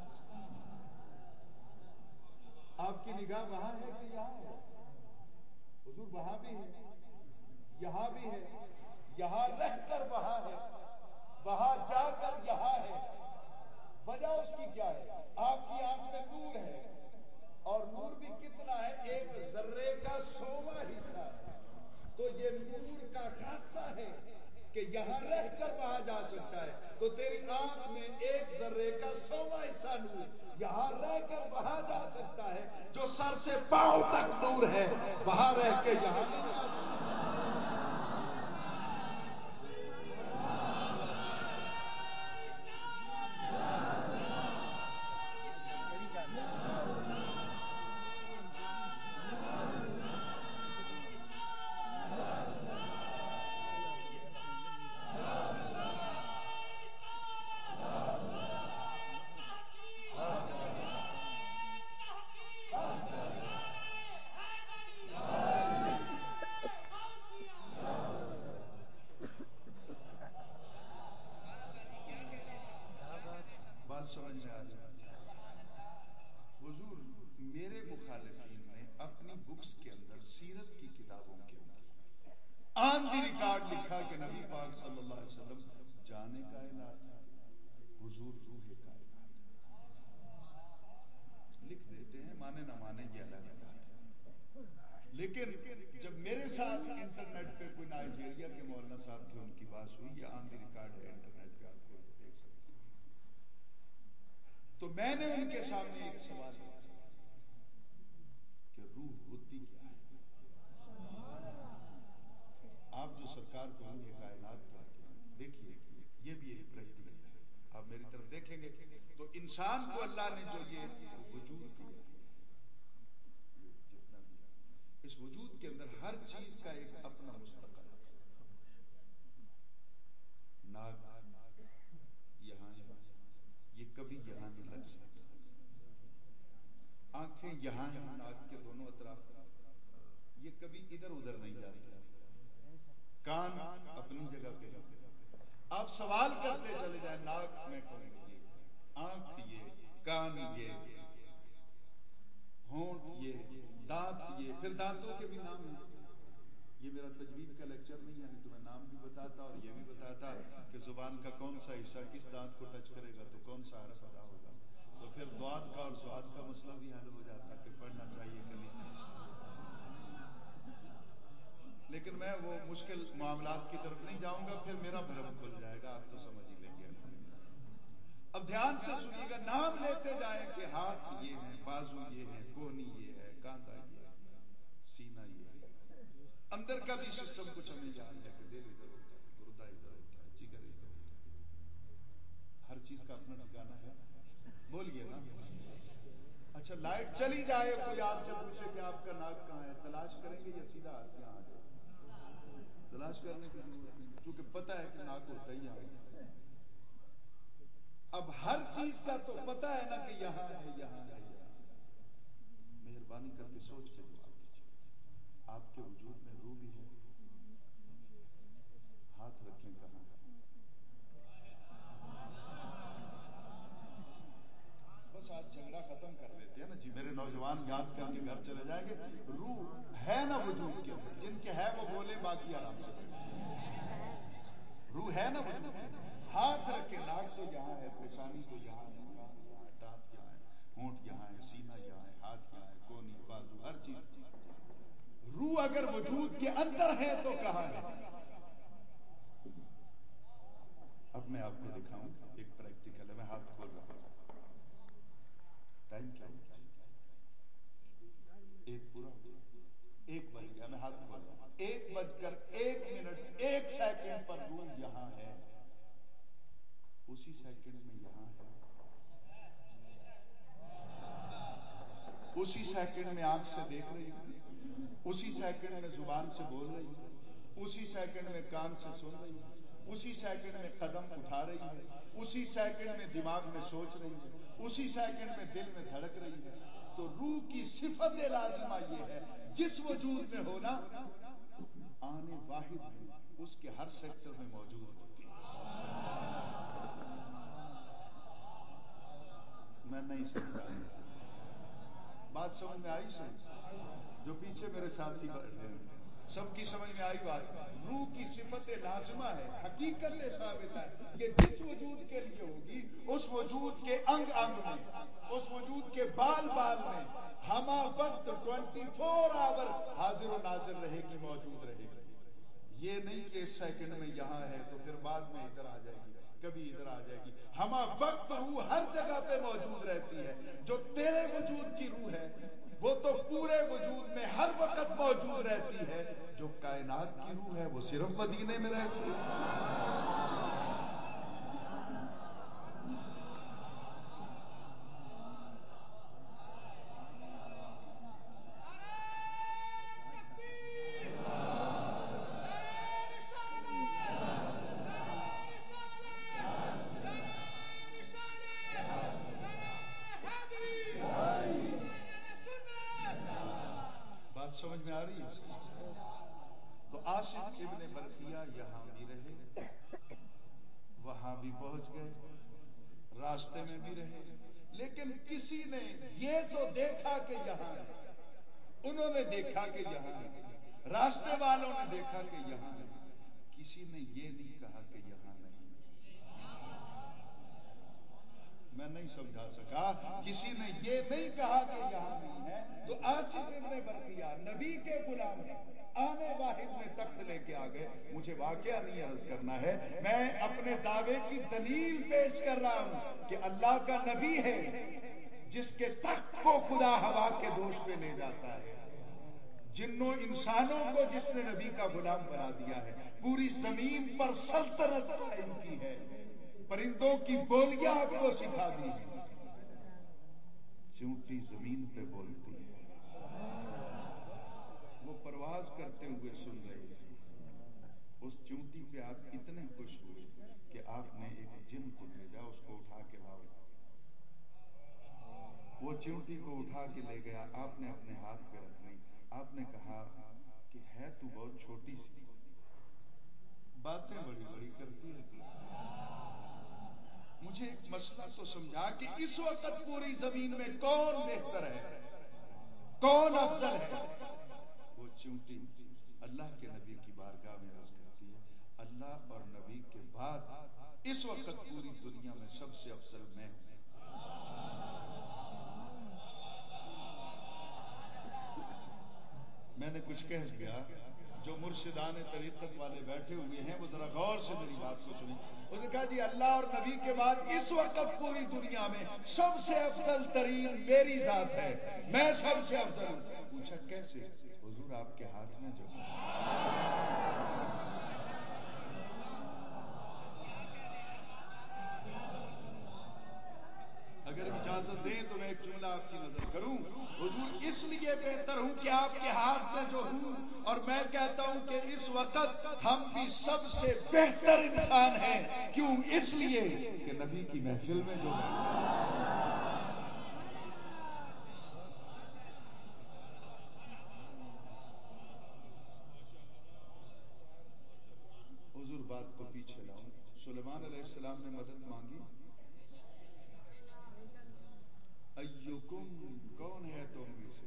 [SPEAKER 1] آپ کی نگاہ وہاں ہے کہ یہاں ہے؟ حضور وہاں بھی ہے، یہاں بھی ہے، یہاں رہ کر وہاں ہے، وہاں جا کر یہاں ہے۔ وجہ اس کی کیا ہے؟ آپ کی آنکھ میں نور ہے۔ اور نور بھی کتنا ہے؟ ایک ذرے کا سووا حصہ۔ ہے تو یہ نور کا خاصہ ہے کہ یہاں رہ کر وہاں جا سکتا ہے۔ تو تیری آنکھ میں ایک ذرے کا سووا حصہ نور، یہاں رہ کر وہاں جا سکتا ہے۔ جو سر سے پاؤں تک نور ہے، وہاں رہ کے یہاں نہیں جا سکتا اندر کا بھی سسٹم کچھ ہمیں یاد ہے کہ دل ادھر ہوتا ہے گردا ادھر ہوتا ہے جگر ادھر ہوتا ہے۔ ہر چیز کا اپنا ٹھکانا ہے۔ بولیے نا۔ اچھا لائٹ چلی جائے، کوئی آپ سے پوچھے کہ آپ کا ناک کہاں ہے؟ تلاش کریں گے یا سیدھا ہاتھ یہاں آ جائے؟ تلاش کرنے کی ضرورت نہیں کیونکہ پتا ہے کہ ناک ہوتا ہی یہاں اب ہر چیز کا تو پتا ہے نا کہ یہاں ہے یہاں ہے، یہاں مہربانی کر کے سوچ کے جواب دیجیے آپ کے وجود میں روح بھی ہے ہاتھ رکھیں کہاں؟ بس آج جھگڑا ختم کر دیتے ہیں نا جی میرے نوجوان یاد کر کے گھر چلے جائیں گے۔ روح ہے نا وجود کے اندر، جن کے ہے وہ بولے، باقی آرام سے روح ہے نا وجود ہاتھ رکھے ناک تو یہاں ہے پریشانی تو یہاں ہے دانت یہاں ہے، ہونٹ یہاں ہے سینا یہاں ہے ہاتھ یہاں ہے کونی بازو ہر چیز روح اگر وجود کے اندر ہے تو کہاں ہے؟ اب میں آپ کو دکھاؤں، ایک پریکٹیکل ہے، میں ہاتھ کھول رہا ہوں۔ ٹائم کیا ایک پورا ایک بج گیا، میں ہاتھ کھول رہا ہوں۔ ایک بج کر ایک منٹ، ایک سیکنڈ پر روح یہاں ہے۔ اسی سیکنڈ میں یہاں ہے۔ اسی سیکنڈ میں آنکھ سے دیکھ رہی ہے اسی سیکنڈ میں زبان سے بول رہی ہے، اسی سیکنڈ میں کان سے سن رہی ہے، اسی سیکنڈ میں قدم اٹھا رہی ہے، اسی سیکنڈ میں دماغ میں سوچ رہی ہے، اسی سیکنڈ میں دل میں دھڑک رہی ہے۔ تو روح کی صفت لازمہ یہ ہے، جس وجود میں ہونا آنے واحد میں اس کے ہر سیکٹر میں موجود ہوتی میں نہیں سمجھا بات سمجھ میں آئی سمجھ جو پیچھے میرے ساتھی بیٹھے ہیں۔ سب کی سمجھ میں آئی بات۔ روح کی صفت لازمہ ہے، حقیقت ثابت ہے کہ جس وجود کے لیے ہوگی، اس وجود کے انگ انگ میں، اس وجود کے بال بال میں۔ ہما وقت ٹوینٹی فور آور حاضر و ناظر رہے گی، موجود رہے گی۔ یہ نہیں کہ اس سیکنڈ میں یہاں ہے تو پھر بعد میں ادھر آ جائے گی، کبھی ادھر آ جائے گی۔ ہما وقت روح ہر جگہ پہ موجود رہتی ہے۔ جو تیرے وجود کی روح ہے وہ تو پورے وجود میں ہر وقت موجود رہتی ہے۔ جو کائنات کی روح ہے وہ صرف مدینے میں رہتی ہے دیکھا کہ یہاں ہے راستے والوں نے دیکھا کہ یہاں ہے کسی نے یہ نہیں کہا کہ یہاں نہیں میں نہیں سمجھا سکا کسی نے یہ نہیں کہا کہ یہاں نہیں ہے تو آصف ابن برقیہ نبی کے غلام آنے واحد میں تخت لے کے آ گئے مجھے واقعہ نہیں عرض کرنا ہے میں اپنے دعوے کی دلیل پیش کر رہا ہوں کہ اللہ کا نبی ہے جس کے تخت کو خدا ہوا کے دوش پہ لے جاتا ہے۔ جنوں انسانوں کو جس نے نبی کا غلام بنا دیا ہے، پوری زمین پر سلطنت قائم کی ہے۔ پرندوں کی بولیاں آپ کو سکھا دی ہیں۔ چونٹی زمین پہ بولتی ہے۔ وہ پرواز کرتے ہوئے سن رہے ہیں۔ اس چونٹی پہ آپ اتنے خوش ہوئے کہ آپ نے ایک جن کو بھیجا اس کو اٹھا کے لاؤ وہ کو اٹھا کے لے گیا۔ آپ نے اپنے ہاتھ پہ رکھنی آپ نے کہا کہ ہے تو بہت چھوٹی سی۔ باتیں بڑی بڑی کرتی ہے مجھے ایک مسئلہ تو سمجھا کہ اس وقت پوری زمین میں کون بہتر ہے، کون افضل ہے؟ وہ چونٹی اللہ کے نبی کی بارگاہ میں رس کرتی ہے، اللہ اور نبی کے بعد اس وقت پوری دنیا میں سب سے افضل میں نے کچھ کہہ دیا، جو مرشدان طریقت والے بیٹھے ہوئے ہیں، وہ ذرا غور سے میری بات کو سنیں۔ اس نے کہا جی اللہ اور نبی کے بعد اس وقت پوری دنیا میں سب سے افضل ترین میری ذات ہے۔ میں سب سے افضل ہوں۔ پوچھا، کیسے؟ حضور آپ کے ہاتھ میں جو اگر اجازت دیں تو میں ایک جملہ آپ کی نظر کروں۔ حضور، اس لیے بہتر ہوں کہ آپ کے ہاتھ میں جو ہوں، اور میں کہتا ہوں کہ اس وقت ہم بھی سب سے بہتر انسان ہیں۔ کیوں؟ اس لیے کہ نبی کی محفل میں جو حضور، بات کو پیچھے لاؤں۔ سلیمان علیہ السلام نے مدد مانگی۔ ایوکم کون ہے تم میں سے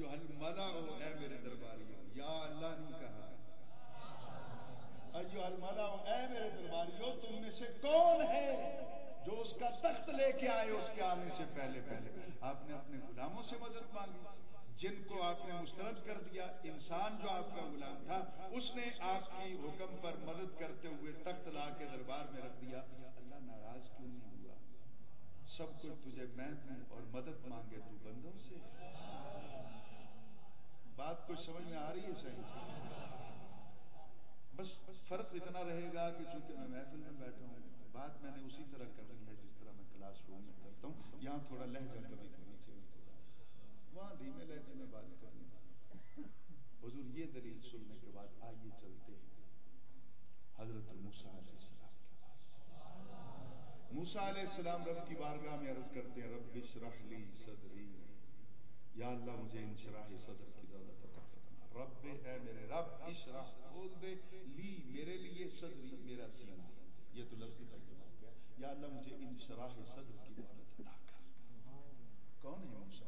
[SPEAKER 1] ایو الملا ہو، اے میرے درباریوں یا اللہ نے کہا۔ ایو الملا ہو، اے میرے درباریوں تم میں سے کون ہے جو اس کا تخت لے کے آئے، اس کے آنے سے پہلے پہلے؟ آپ نے اپنے غلاموں سے مدد مانگی، جن کو آپ نے مسترد کر دیا، انسان جو آپ کا غلام تھا، اس نے آپ کی حکم پر مدد کرتے ہوئے تخت لا کے دربار میں رکھ دیا۔ اللہ ناراض کیوں نہیں ہوا؟ سب کچھ تجھے میں دوں اور مدد مانگے تو بندوں سے۔ بات کچھ سمجھ میں آ رہی ہے صحیح بس فرق اتنا رہے گا کہ چونکہ میں محفل میں بیٹھا ہوں، بات میں نے اسی طرح کرنی ہے جس طرح میں کلاس روم میں کرتا ہوں۔ یہاں تھوڑا لہجہ کبھی کبھی چینج ہو وہاں دھیمے لہجے میں بات کرنی حضور، یہ دلیل سننے کے بعد آئیے چلتے ہیں حضرت موسا علیہ السلام کے پاس۔ موسا علیہ السلام رب کی بارگاہ میں عرض کرتے ہیں، رب اشرح لی صدری۔ یا اللہ مجھے انشراح صدر کی دولت عطا کرنا رب اے میرے رب اشرح بول دے، لی میرے لیے صدری، میرا سینہ۔ یہ تو لفظی ترجمہ ہو گیا۔ یا اللہ، مجھے انشراح صدر کی دولت عطا کر۔ کون ہے موسا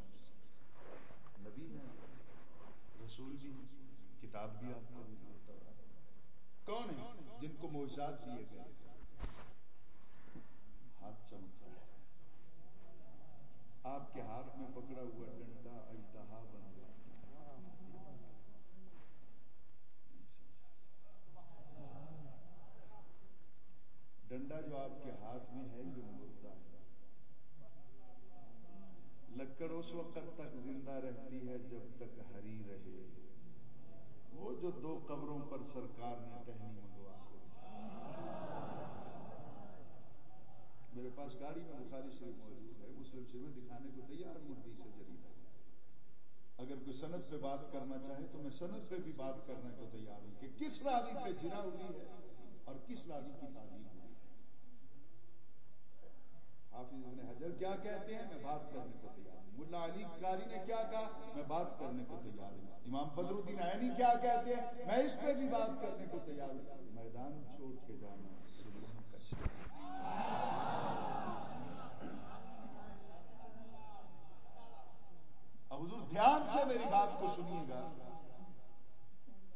[SPEAKER 1] نبی ہے رسول بھی کتاب بھی آپ کو کون ہے جن کو موجات دیے گئے؟ ہاتھ چمکتا ہے۔ آپ کے ہاتھ میں پکڑا ہوا ڈنڈا اجتہا بن گیا ڈنڈا جو آپ کے ہاتھ میں ہے، یہ مردہ ہے۔ لکڑ اس وقت تک زندہ رہتی ہے جب تک ہری رہے۔ وہ جو دو قبروں پر سرکار نے ٹہنی منگوا میرے پاس گاڑی میں بخاری شریف موجود ہے، مسلم شریف میں دکھانے کو تیار ہوں حدیث جدید اگر کوئی صنعت پہ بات کرنا چاہے تو میں صنعت پہ بھی بات کرنے کو تیار ہوں کہ کس راوی پہ جرا ہوئی ہے اور کس راوی کی تعلیم ہوئی حافظ ابن حجر کیا کہتے ہیں؟ میں بات کرنے کو تیار ہوں۔ ملا علی کاری نے کیا کہا؟ میں بات کرنے کو تیار ہوں۔ امام بدر الدین عینی کیا کہتے ہیں؟ میں اس پہ بھی بات کرنے کو تیار ہوں۔ میدان چھوڑ کے جانا اب حضور دھیان سے میری بات کو سنیے گا۔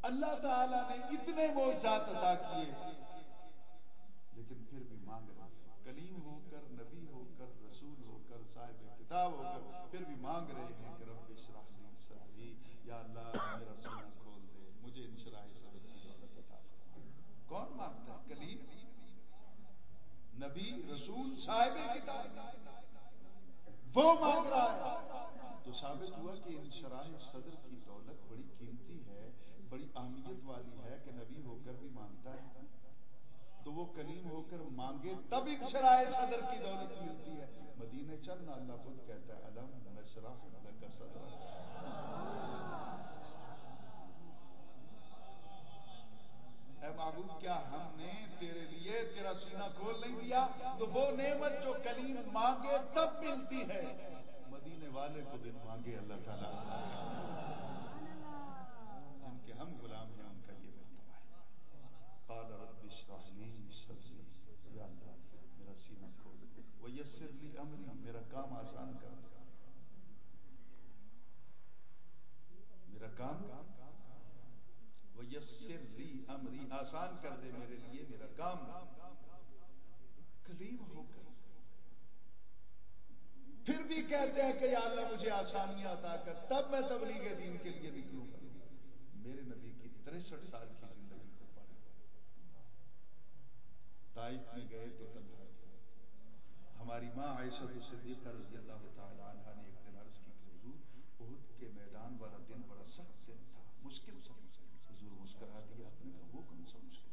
[SPEAKER 1] اللہ تعالی نے اتنے موجات عطا کیے، لیکن پھر بھی مانگ رہے کلیم ہو کر نبی ہو کر رسول ہو کر صاحب کتاب ہو کر پھر بھی مانگ رہے ہیں کہ رب اشرح لی صدری یا اللہ میرا سینہ کھول دے، مجھے انشراح صدر کی دولت عطا کون مانگتا ہے؟ کلیم؟ نبی، رسول، صاحب کتاب۔ وہ مانگ رہا ہے۔ تو ثابت ہوا کہ انشراح صدر کی دولت بڑی قیمتی ہے، بڑی اہمیت والی ہے کہ نبی ہو کر بھی مانگتا ہے۔ تو وہ کلیم ہو کر مانگے، تب ایک شرائع صدر کی دولت ملتی ہے۔ مدینے چلنا اللہ خود کہتا ہے علم نشرح کا صدر اے محبوب کیا ہم نے تیرے لیے تیرا سینہ کھول نہیں دیا؟ تو وہ نعمت جو کلیم مانگے تب ملتی ہے۔ مدینے والے کو دن مانگے اللہ تعالیٰ۔ جن کے ہم غلام ہیں، ان کا یہ مرتبہ ہے۔ قال رب اشرح لی صدری یا اللہ میرا سینہ کھول ویسر لی امری میرا کام آسان کر دیا۔ میرا کام امری آسان کر دے میرے لیے میرا کام۔ کلیم ہو کر۔ پھر بھی کہتے ہیں کہ یا اللہ مجھے آسانیاں عطا کر، تب میں تبلیغ دین کے لیے نکلوں گا۔ میرے نبی کی تریسٹھ سال کی زندگی کو پڑھا تائف میں گئے تو تنہا ہماری ماں عائشہ صدیقہ رضی اللہ تعالی عنہ نے ایک دن عرض کی کہ حضور بہت کے میدان والا دن بڑا سخت دن تھا، مشکل سا حضور مسکرا دیا آپ نے کہا، وہ کون سا مشکل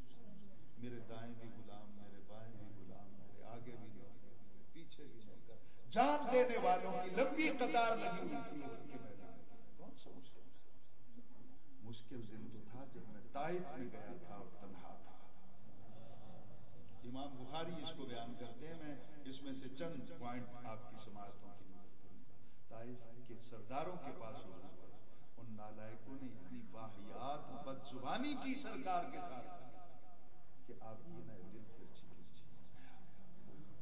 [SPEAKER 1] میرے دائیں بھی غلام، میرے بائیں بھی غلام، میرے آگے بھی نوکر میرے پیچھے بھی نوکر جان دینے والوں کی لمبی قطار لگی ہوئی تھی کے میدان کون سا مشکل مشکل دن تو تھا جب میں طائف میں گیا تھا۔ امام بخاری اس کو بیان کرتے ہیں، میں اس میں سے چند پوائنٹ آپ کی سماعتوں کی مدد کروں گا۔ طائف کے سرداروں کے پاس ہو ان نالائکوں نے اتنی واحیات بد زبانی کی سرکار کے ساتھ کہ آپ کی نئے دل پھر چکی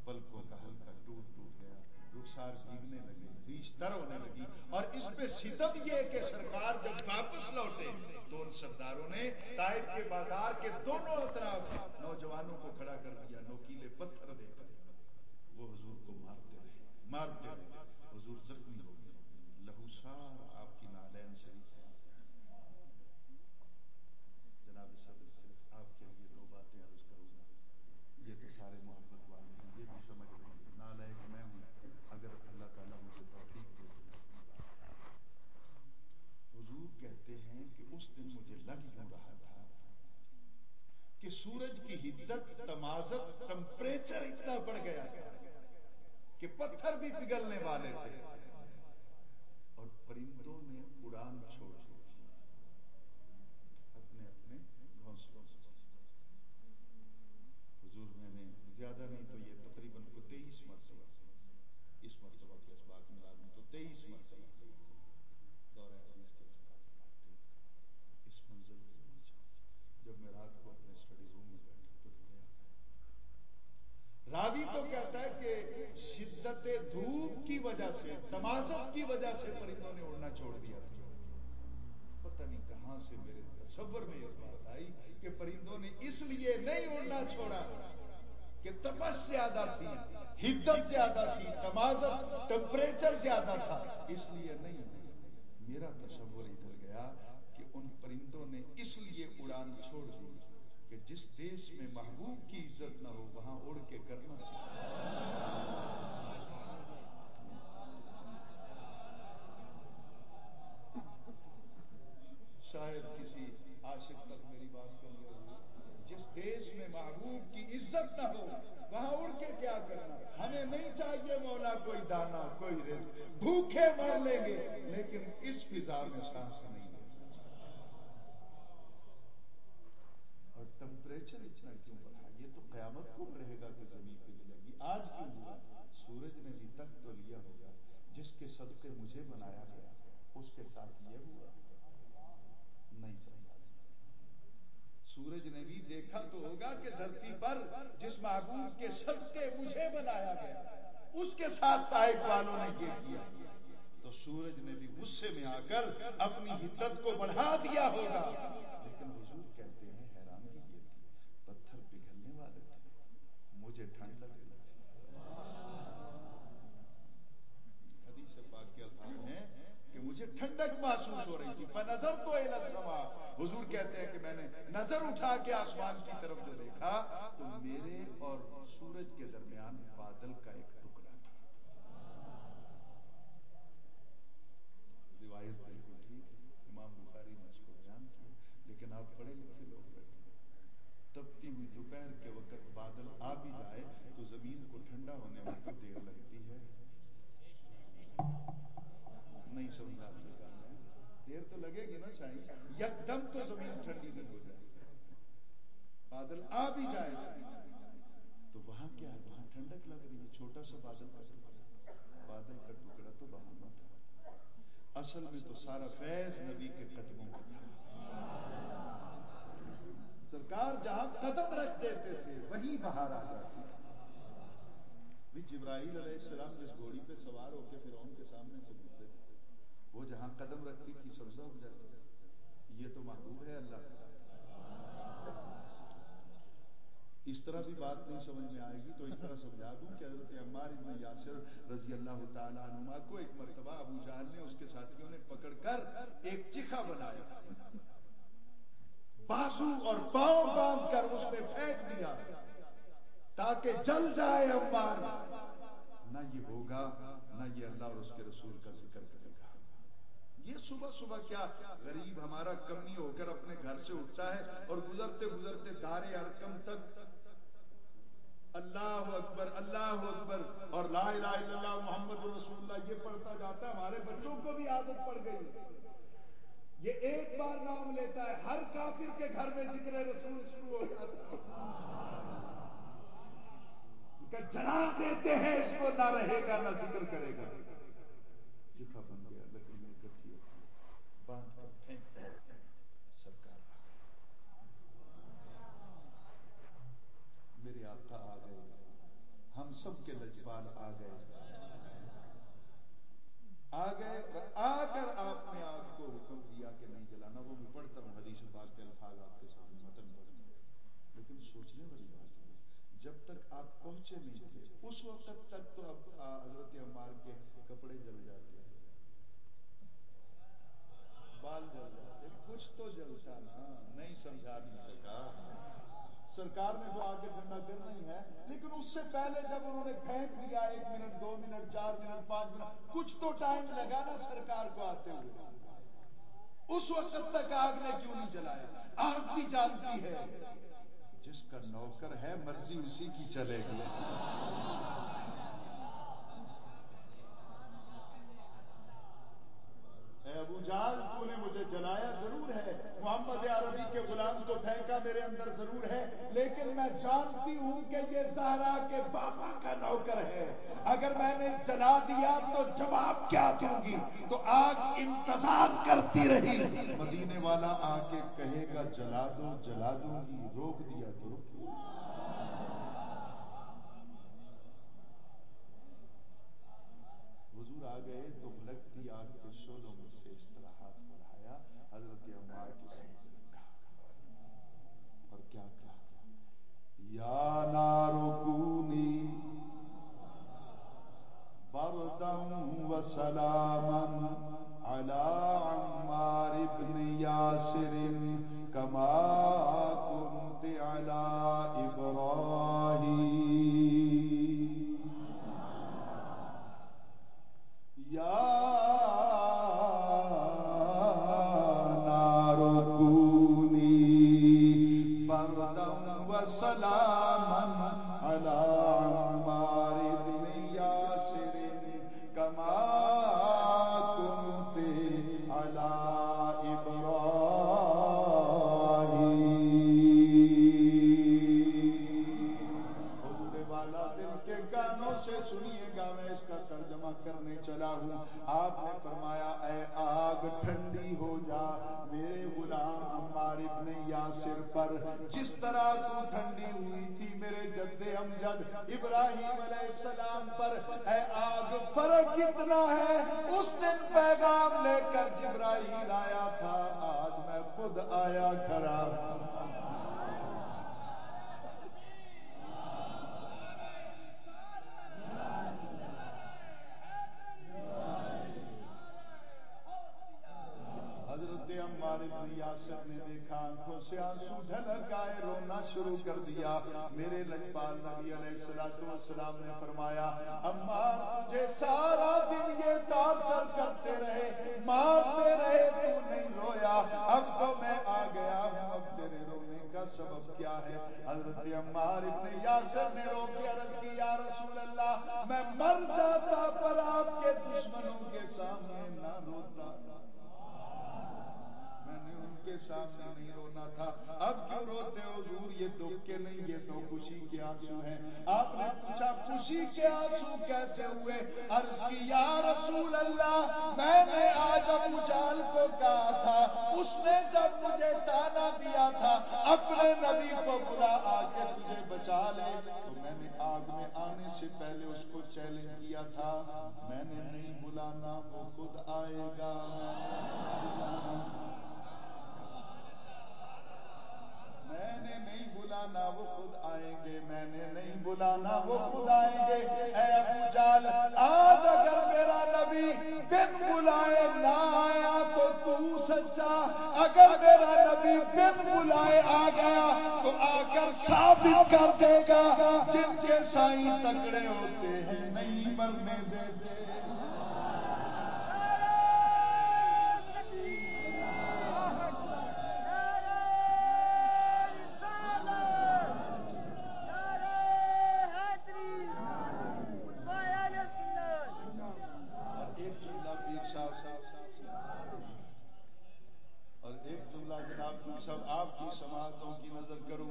[SPEAKER 1] پلکوں کا ہلکا ٹوٹ ٹوٹ گیا۔ رخسار بھیگنے لگے۔ بیشتر ہونے لگی۔ اور اس پہ ستم یہ کہ سرکار جب واپس لوٹے تو ان سرداروں نے تائف کے بازار کے دونوں طرف نوجوانوں کو کھڑا کر دیا، نوکیلے پتھر دے کر۔ وہ حضور کو مارتے رہے مارتے رہے۔ حضور زخمی ہو گئے لہو سار آپ کی نالین شریف ہے جناب صدر صرف آپ کے لیے دو باتیں عرض کروں گا یہ تو سارے محبت والے ہیں یہ بھی سمجھ رہے ہیں کہ نالائک میں ہوں اگر اللہ تعالیٰ مجھے توفیق دے تو میں اپنی بات حضور کہتے سورج کی حدت، تمازت ٹمپریچر اتنا بڑھ گیا کہ پتھر بھی پگھلنے والے تھے۔ اور پرندوں نے اڑان چھوڑ دی۔ اپنے اپنے گھونسلوں سے۔ حضور میں نے زیادہ نہیں تو یہ تقریباً کو تیئیس مرتبہ اس مرتبہ کے اس بات میں لازم تو تیئیس مرتبہ دورہ حدیث کے اس منزل جب میں رات کو اپنے اسٹڈی روم میں بیٹھا تو رویا راوی تو کہتا ہے کہ شدت دھوپ کی وجہ سے، تمازت کی وجہ سے پرندوں نے اڑنا چھوڑ دیا تھا۔ پتہ نہیں کہاں سے میرے تصور میں اس بات آئی کہ پرندوں نے اس لیے نہیں اڑنا چھوڑا کہ تپس زیادہ تھی، حدت زیادہ تھی، تمازت ٹمپریچر زیادہ تھا۔ اس لیے نہیں، میرا تصور ادھر گیا کہ ان پرندوں نے اس لیے اڑان چھوڑ دی۔ جس دیش میں محبوب کی عزت نہ ہو وہاں اڑ کے کرنا شاید کسی عاشق تک میری بات کرنے ہوئی جس دیش میں محبوب کی عزت نہ ہو وہاں اڑ کے کیا کرنا ہمیں نہیں چاہیے مولا کوئی دانا کوئی رزق بھوکے مر لیں گے لیکن اس فضا میں سانس نہیں اور ٹمپریچر اتنا کیوں بڑھا یہ تو قیامت کو بڑھے گا کہ زمین پہ ملے گی آج کیوں ہوا سورج نے بھی تک تو لیا ہوگا جس کے صدقے مجھے بنایا گیا اس کے ساتھ یہ ہوا نہیں سمجھا سورج نے بھی دیکھا تو دھرتی پر جس محبوب کے صدقے مجھے بنایا گیا، اس کے ساتھ تائف والوں نے یہ کیا۔ تو سورج نے بھی غصے میں آ کر اپنی حدت کو بڑھا دیا ہوگا۔ لیکن حضور کہتے ہیں حیرانگی یہ تھی پتھر پگھلنے والے تھے۔ مجھے ٹھنڈ لگ رہی حدیث پاک کے الفاظ ہیں کہ مجھے ٹھنڈک محسوس ہو رہی تھی۔ نظر تو سما حضور کہتے ہیں کہ میں نے نظر اٹھا کے آسمان کی طرف جو دیکھا تو میرے اور سورج کے درمیان بادل کا ایک ٹکڑا تھا۔ روایت بالکل ٹھیک امام بخاری نے اس کو بیان کیا، لیکن آپ پڑھے لکھے لوگ بیٹھے تبتی ہوئی دوپہر کے وقت بادل آ بھی جائے تو زمین کو ٹھنڈا ہونے میں تو دیر لگتی ہے نہیں سمجھا آپ نے کہا دیر تو لگے گی نا شاہی یک دم تو زمین ٹھنڈی نہیں ہو جائے، بادل آ بھی جائے، تو وہاں کیا ہے؟ وہاں ٹھنڈک لگ رہی ہے، چھوٹا سا بادل کا ٹکڑا بادل کا ٹکڑا تو بہانا تھا اصل میں تو سارا فیض نبی کے قدموں میں تھا۔ سرکار جہاں قدم رکھ دیتے تھے وہی باہر آ جاتی جبراہیل علیہ السلام جس گھوڑی پہ سوار ہو کے پھر کے سامنے سے گزرتے تھے وہ جہاں قدم رکھتی تھی سبزہ اگ جاتا یہ ہے اللہ اس طرح بھی بات نہیں سمجھ میں آئے گی، تو اس طرح سمجھا دوں کہ حضرت عمار ابن یاسر رضی اللہ تعالیٰ عنما کو ایک مرتبہ ابو جہل نے اس کے ساتھیوں نے پکڑ کر ایک چکھا بنایا۔ بازو اور پاؤں باندھ کر اس میں پھینک دیا تاکہ جل جائے عمار۔ نہ یہ ہوگا، نہ یہ اللہ اور اس کے رسول کا ذکر۔ یہ صبح صبح کیا غریب ہمارا کمی ہو کر اپنے گھر سے اٹھتا ہے اور گزرتے گزرتے دارے ارکم تک اللہ اکبر اللہ اکبر اور لا الہ الا اللہ محمد رسول اللہ یہ پڑھتا جاتا ہے، ہمارے بچوں کو بھی عادت پڑ گئی۔ یہ ایک بار نام لیتا ہے، ہر کافر کے گھر میں ذکر رسول شروع ہو جاتا ہے۔ جلا دیتے ہیں، اس کو نہ رہے گا، نہ ذکر کرے گا۔ جی چکھا بن گیا لیکن باندھ کر پھینکتا سرکار میرے آقا آ گئے ہم سب کے لجپال آ گئے۔ آ گئے اور آ کر آپ نے آگ کو حکم دیا کہ نہیں جلانا، وہ میں پڑھتا ہوں حدیث پاک کے الفاظ آپ کے سامنے متن پڑھتا ہوں لیکن سوچنے والی بات ہے، جب تک آپ پہنچے نہیں تھے، اس وقت تک تو اب حضرت عمار کے کپڑے جل جاتے ہیں۔ بال جل جاتے کچھ تو جلتا نا، نہیں سمجھا نہیں سکا۔ سرکار نے تو آگے ٹھنڈا کرنا ہی ہے، لیکن اس سے پہلے جب انہوں نے پھینک دیا ایک منٹ، دو منٹ، چار منٹ، پانچ منٹ، کچھ تو ٹائم لگا نا سرکار کو آتے ہوئے۔ اس وقت تک آگ نے کیوں نہیں جلایا؟ آگ کی جانتی ہے۔ جس کا نوکر ہے، مرضی اسی کی چلے گی۔ ابو جال تو نے مجھے جلایا ضرور ہے۔ محمد عربی کے غلام کو پھینکا میرے اندر ضرور ہے، لیکن میں جانتی ہوں کہ یہ زہرا کے بابا کا نوکر ہے۔ اگر میں نے جلا دیا تو جواب کیا دوں گی؟ تو آگ انتظار کرتی رہی۔ مدینے والا آ کے کہے گا، جلا دو، جلا دوں گی، روک دیا تو حضور آ گئے تو بھڑکتی آگ کے شولوں میں سے اس طرح ہاتھ بڑھایا حضرت عمار کی سمجھ اور کیا کہا یا نارکونی بردم و سلاما على عمار ابن یاسر کما كنت على ابراہیم پر جس طرح تو ٹھنڈی ہوئی تھی میرے جد امجد ابراہیم علیہ السلام پر، اے آگ، فرق کتنا ہے؟ اس دن پیغام لے کر جبراہیم آیا تھا، آج میں خود آیا کھڑا یاسر نے دیکھا، آنکھوں سے آنسو ڈھلک آئے، رونا شروع کر دیا۔ میرے لجپال نبی علیہ السلام نے فرمایا، اما تجھے سارا دن یہ ٹارچر کرتے رہے، مارتے رہے تو نہیں رویا؟ اب تو میں آ گیا ہوں، اب تیرے رونے کا سبب کیا ہے؟ حضرت عمار ابن یاسر نے رو کے عرض کی، یا رسول اللہ، میں مر جاتا پر آپ کے دشمنوں کے سامنے نہ روتا۔ کے سامنے نہیں رونا تھا۔ اب کیوں روتے ہو؟ دور یہ دکھ کے نہیں، یہ تو خوشی کے آنسو ہیں۔ آپ نے پوچھا، خوشی کے آنسو کیسے ہوئے؟ عرض کی، یا رسول اللہ، میں نے آج ابو جال کو کہا تھا۔ اس نے جب مجھے تانا دیا تھا، اپنے نبی کو بلا آ کے تجھے بچا لے، تو میں نے آگ میں آنے سے پہلے اس کو چیلنج کیا تھا۔ میں نے نہیں بلانا، وہ خود آئے گا۔ میں نے نہیں بلانا، وہ خود آئیں گے۔ میں نے نہیں بلانا، وہ خود آئیں گے۔ اے ابو جال آج اگر میرا نبی بن بلائے نہ آیا تو تو سچا۔ اگر میرا نبی بن بلائے آ گیا تو آ کر ثابت کر دے گا، جن کے سائیں تکڑے ہوتے ہیں، نہیں مرنے دیتے سب آپ کی سماعتوں کی نظر کروں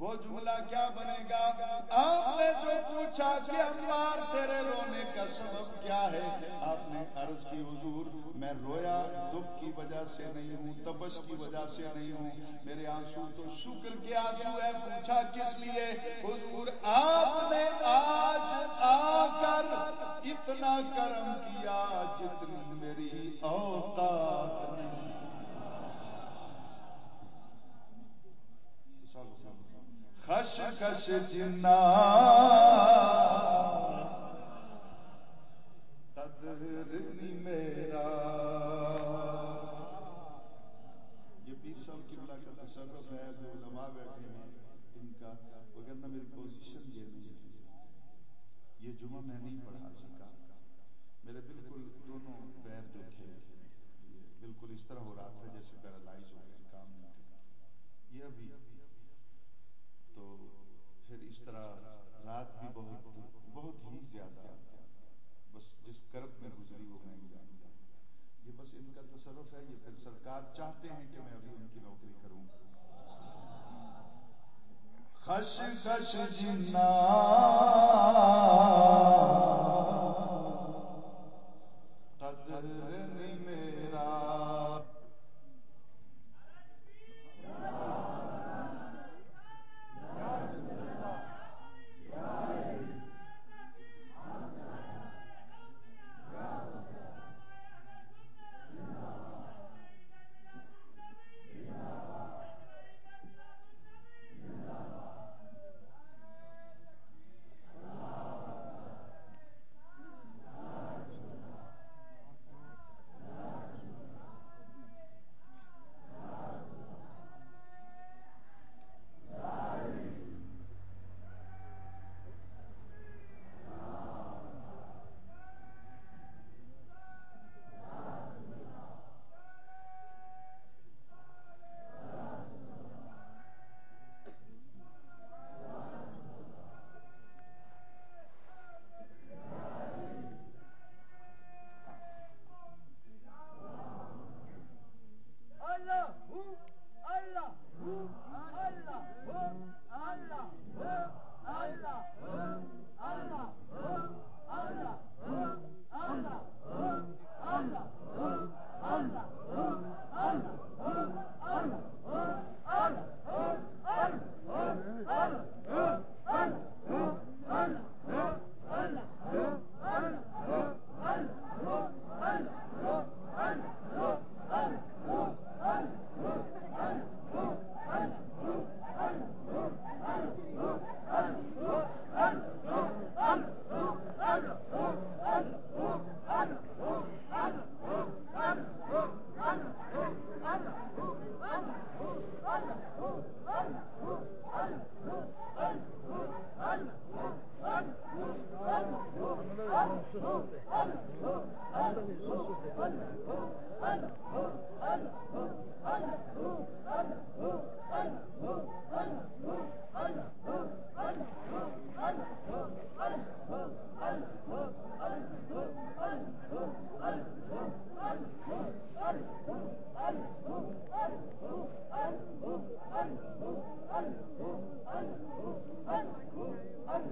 [SPEAKER 1] وہ جملہ کیا بنے گا؟ آپ نے جو پوچھا کہ امار تیرے رونے کا سبب کیا ہے؟ آپ نے عرض کی، حضور، میں رویا، دکھ کی وجہ سے نہیں ہوں، تپش کی وجہ سے نہیں ہوں۔ میرے آنسو تو شکر کے آنسو ہے پوچھا کس لیے؟ حضور، آپ نے آپ Krishna.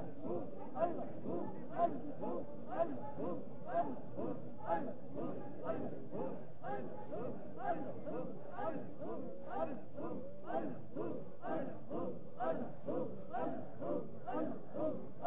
[SPEAKER 1] Oh!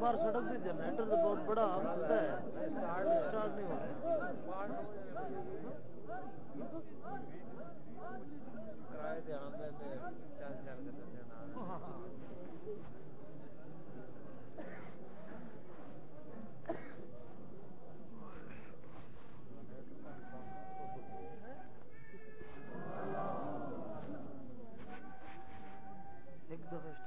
[SPEAKER 1] پر سڑک سے جنریٹر کا بہت بڑا ہوتا ہے اسٹارٹ نہیں ہوتا کرائے دے آمدن چل چل کے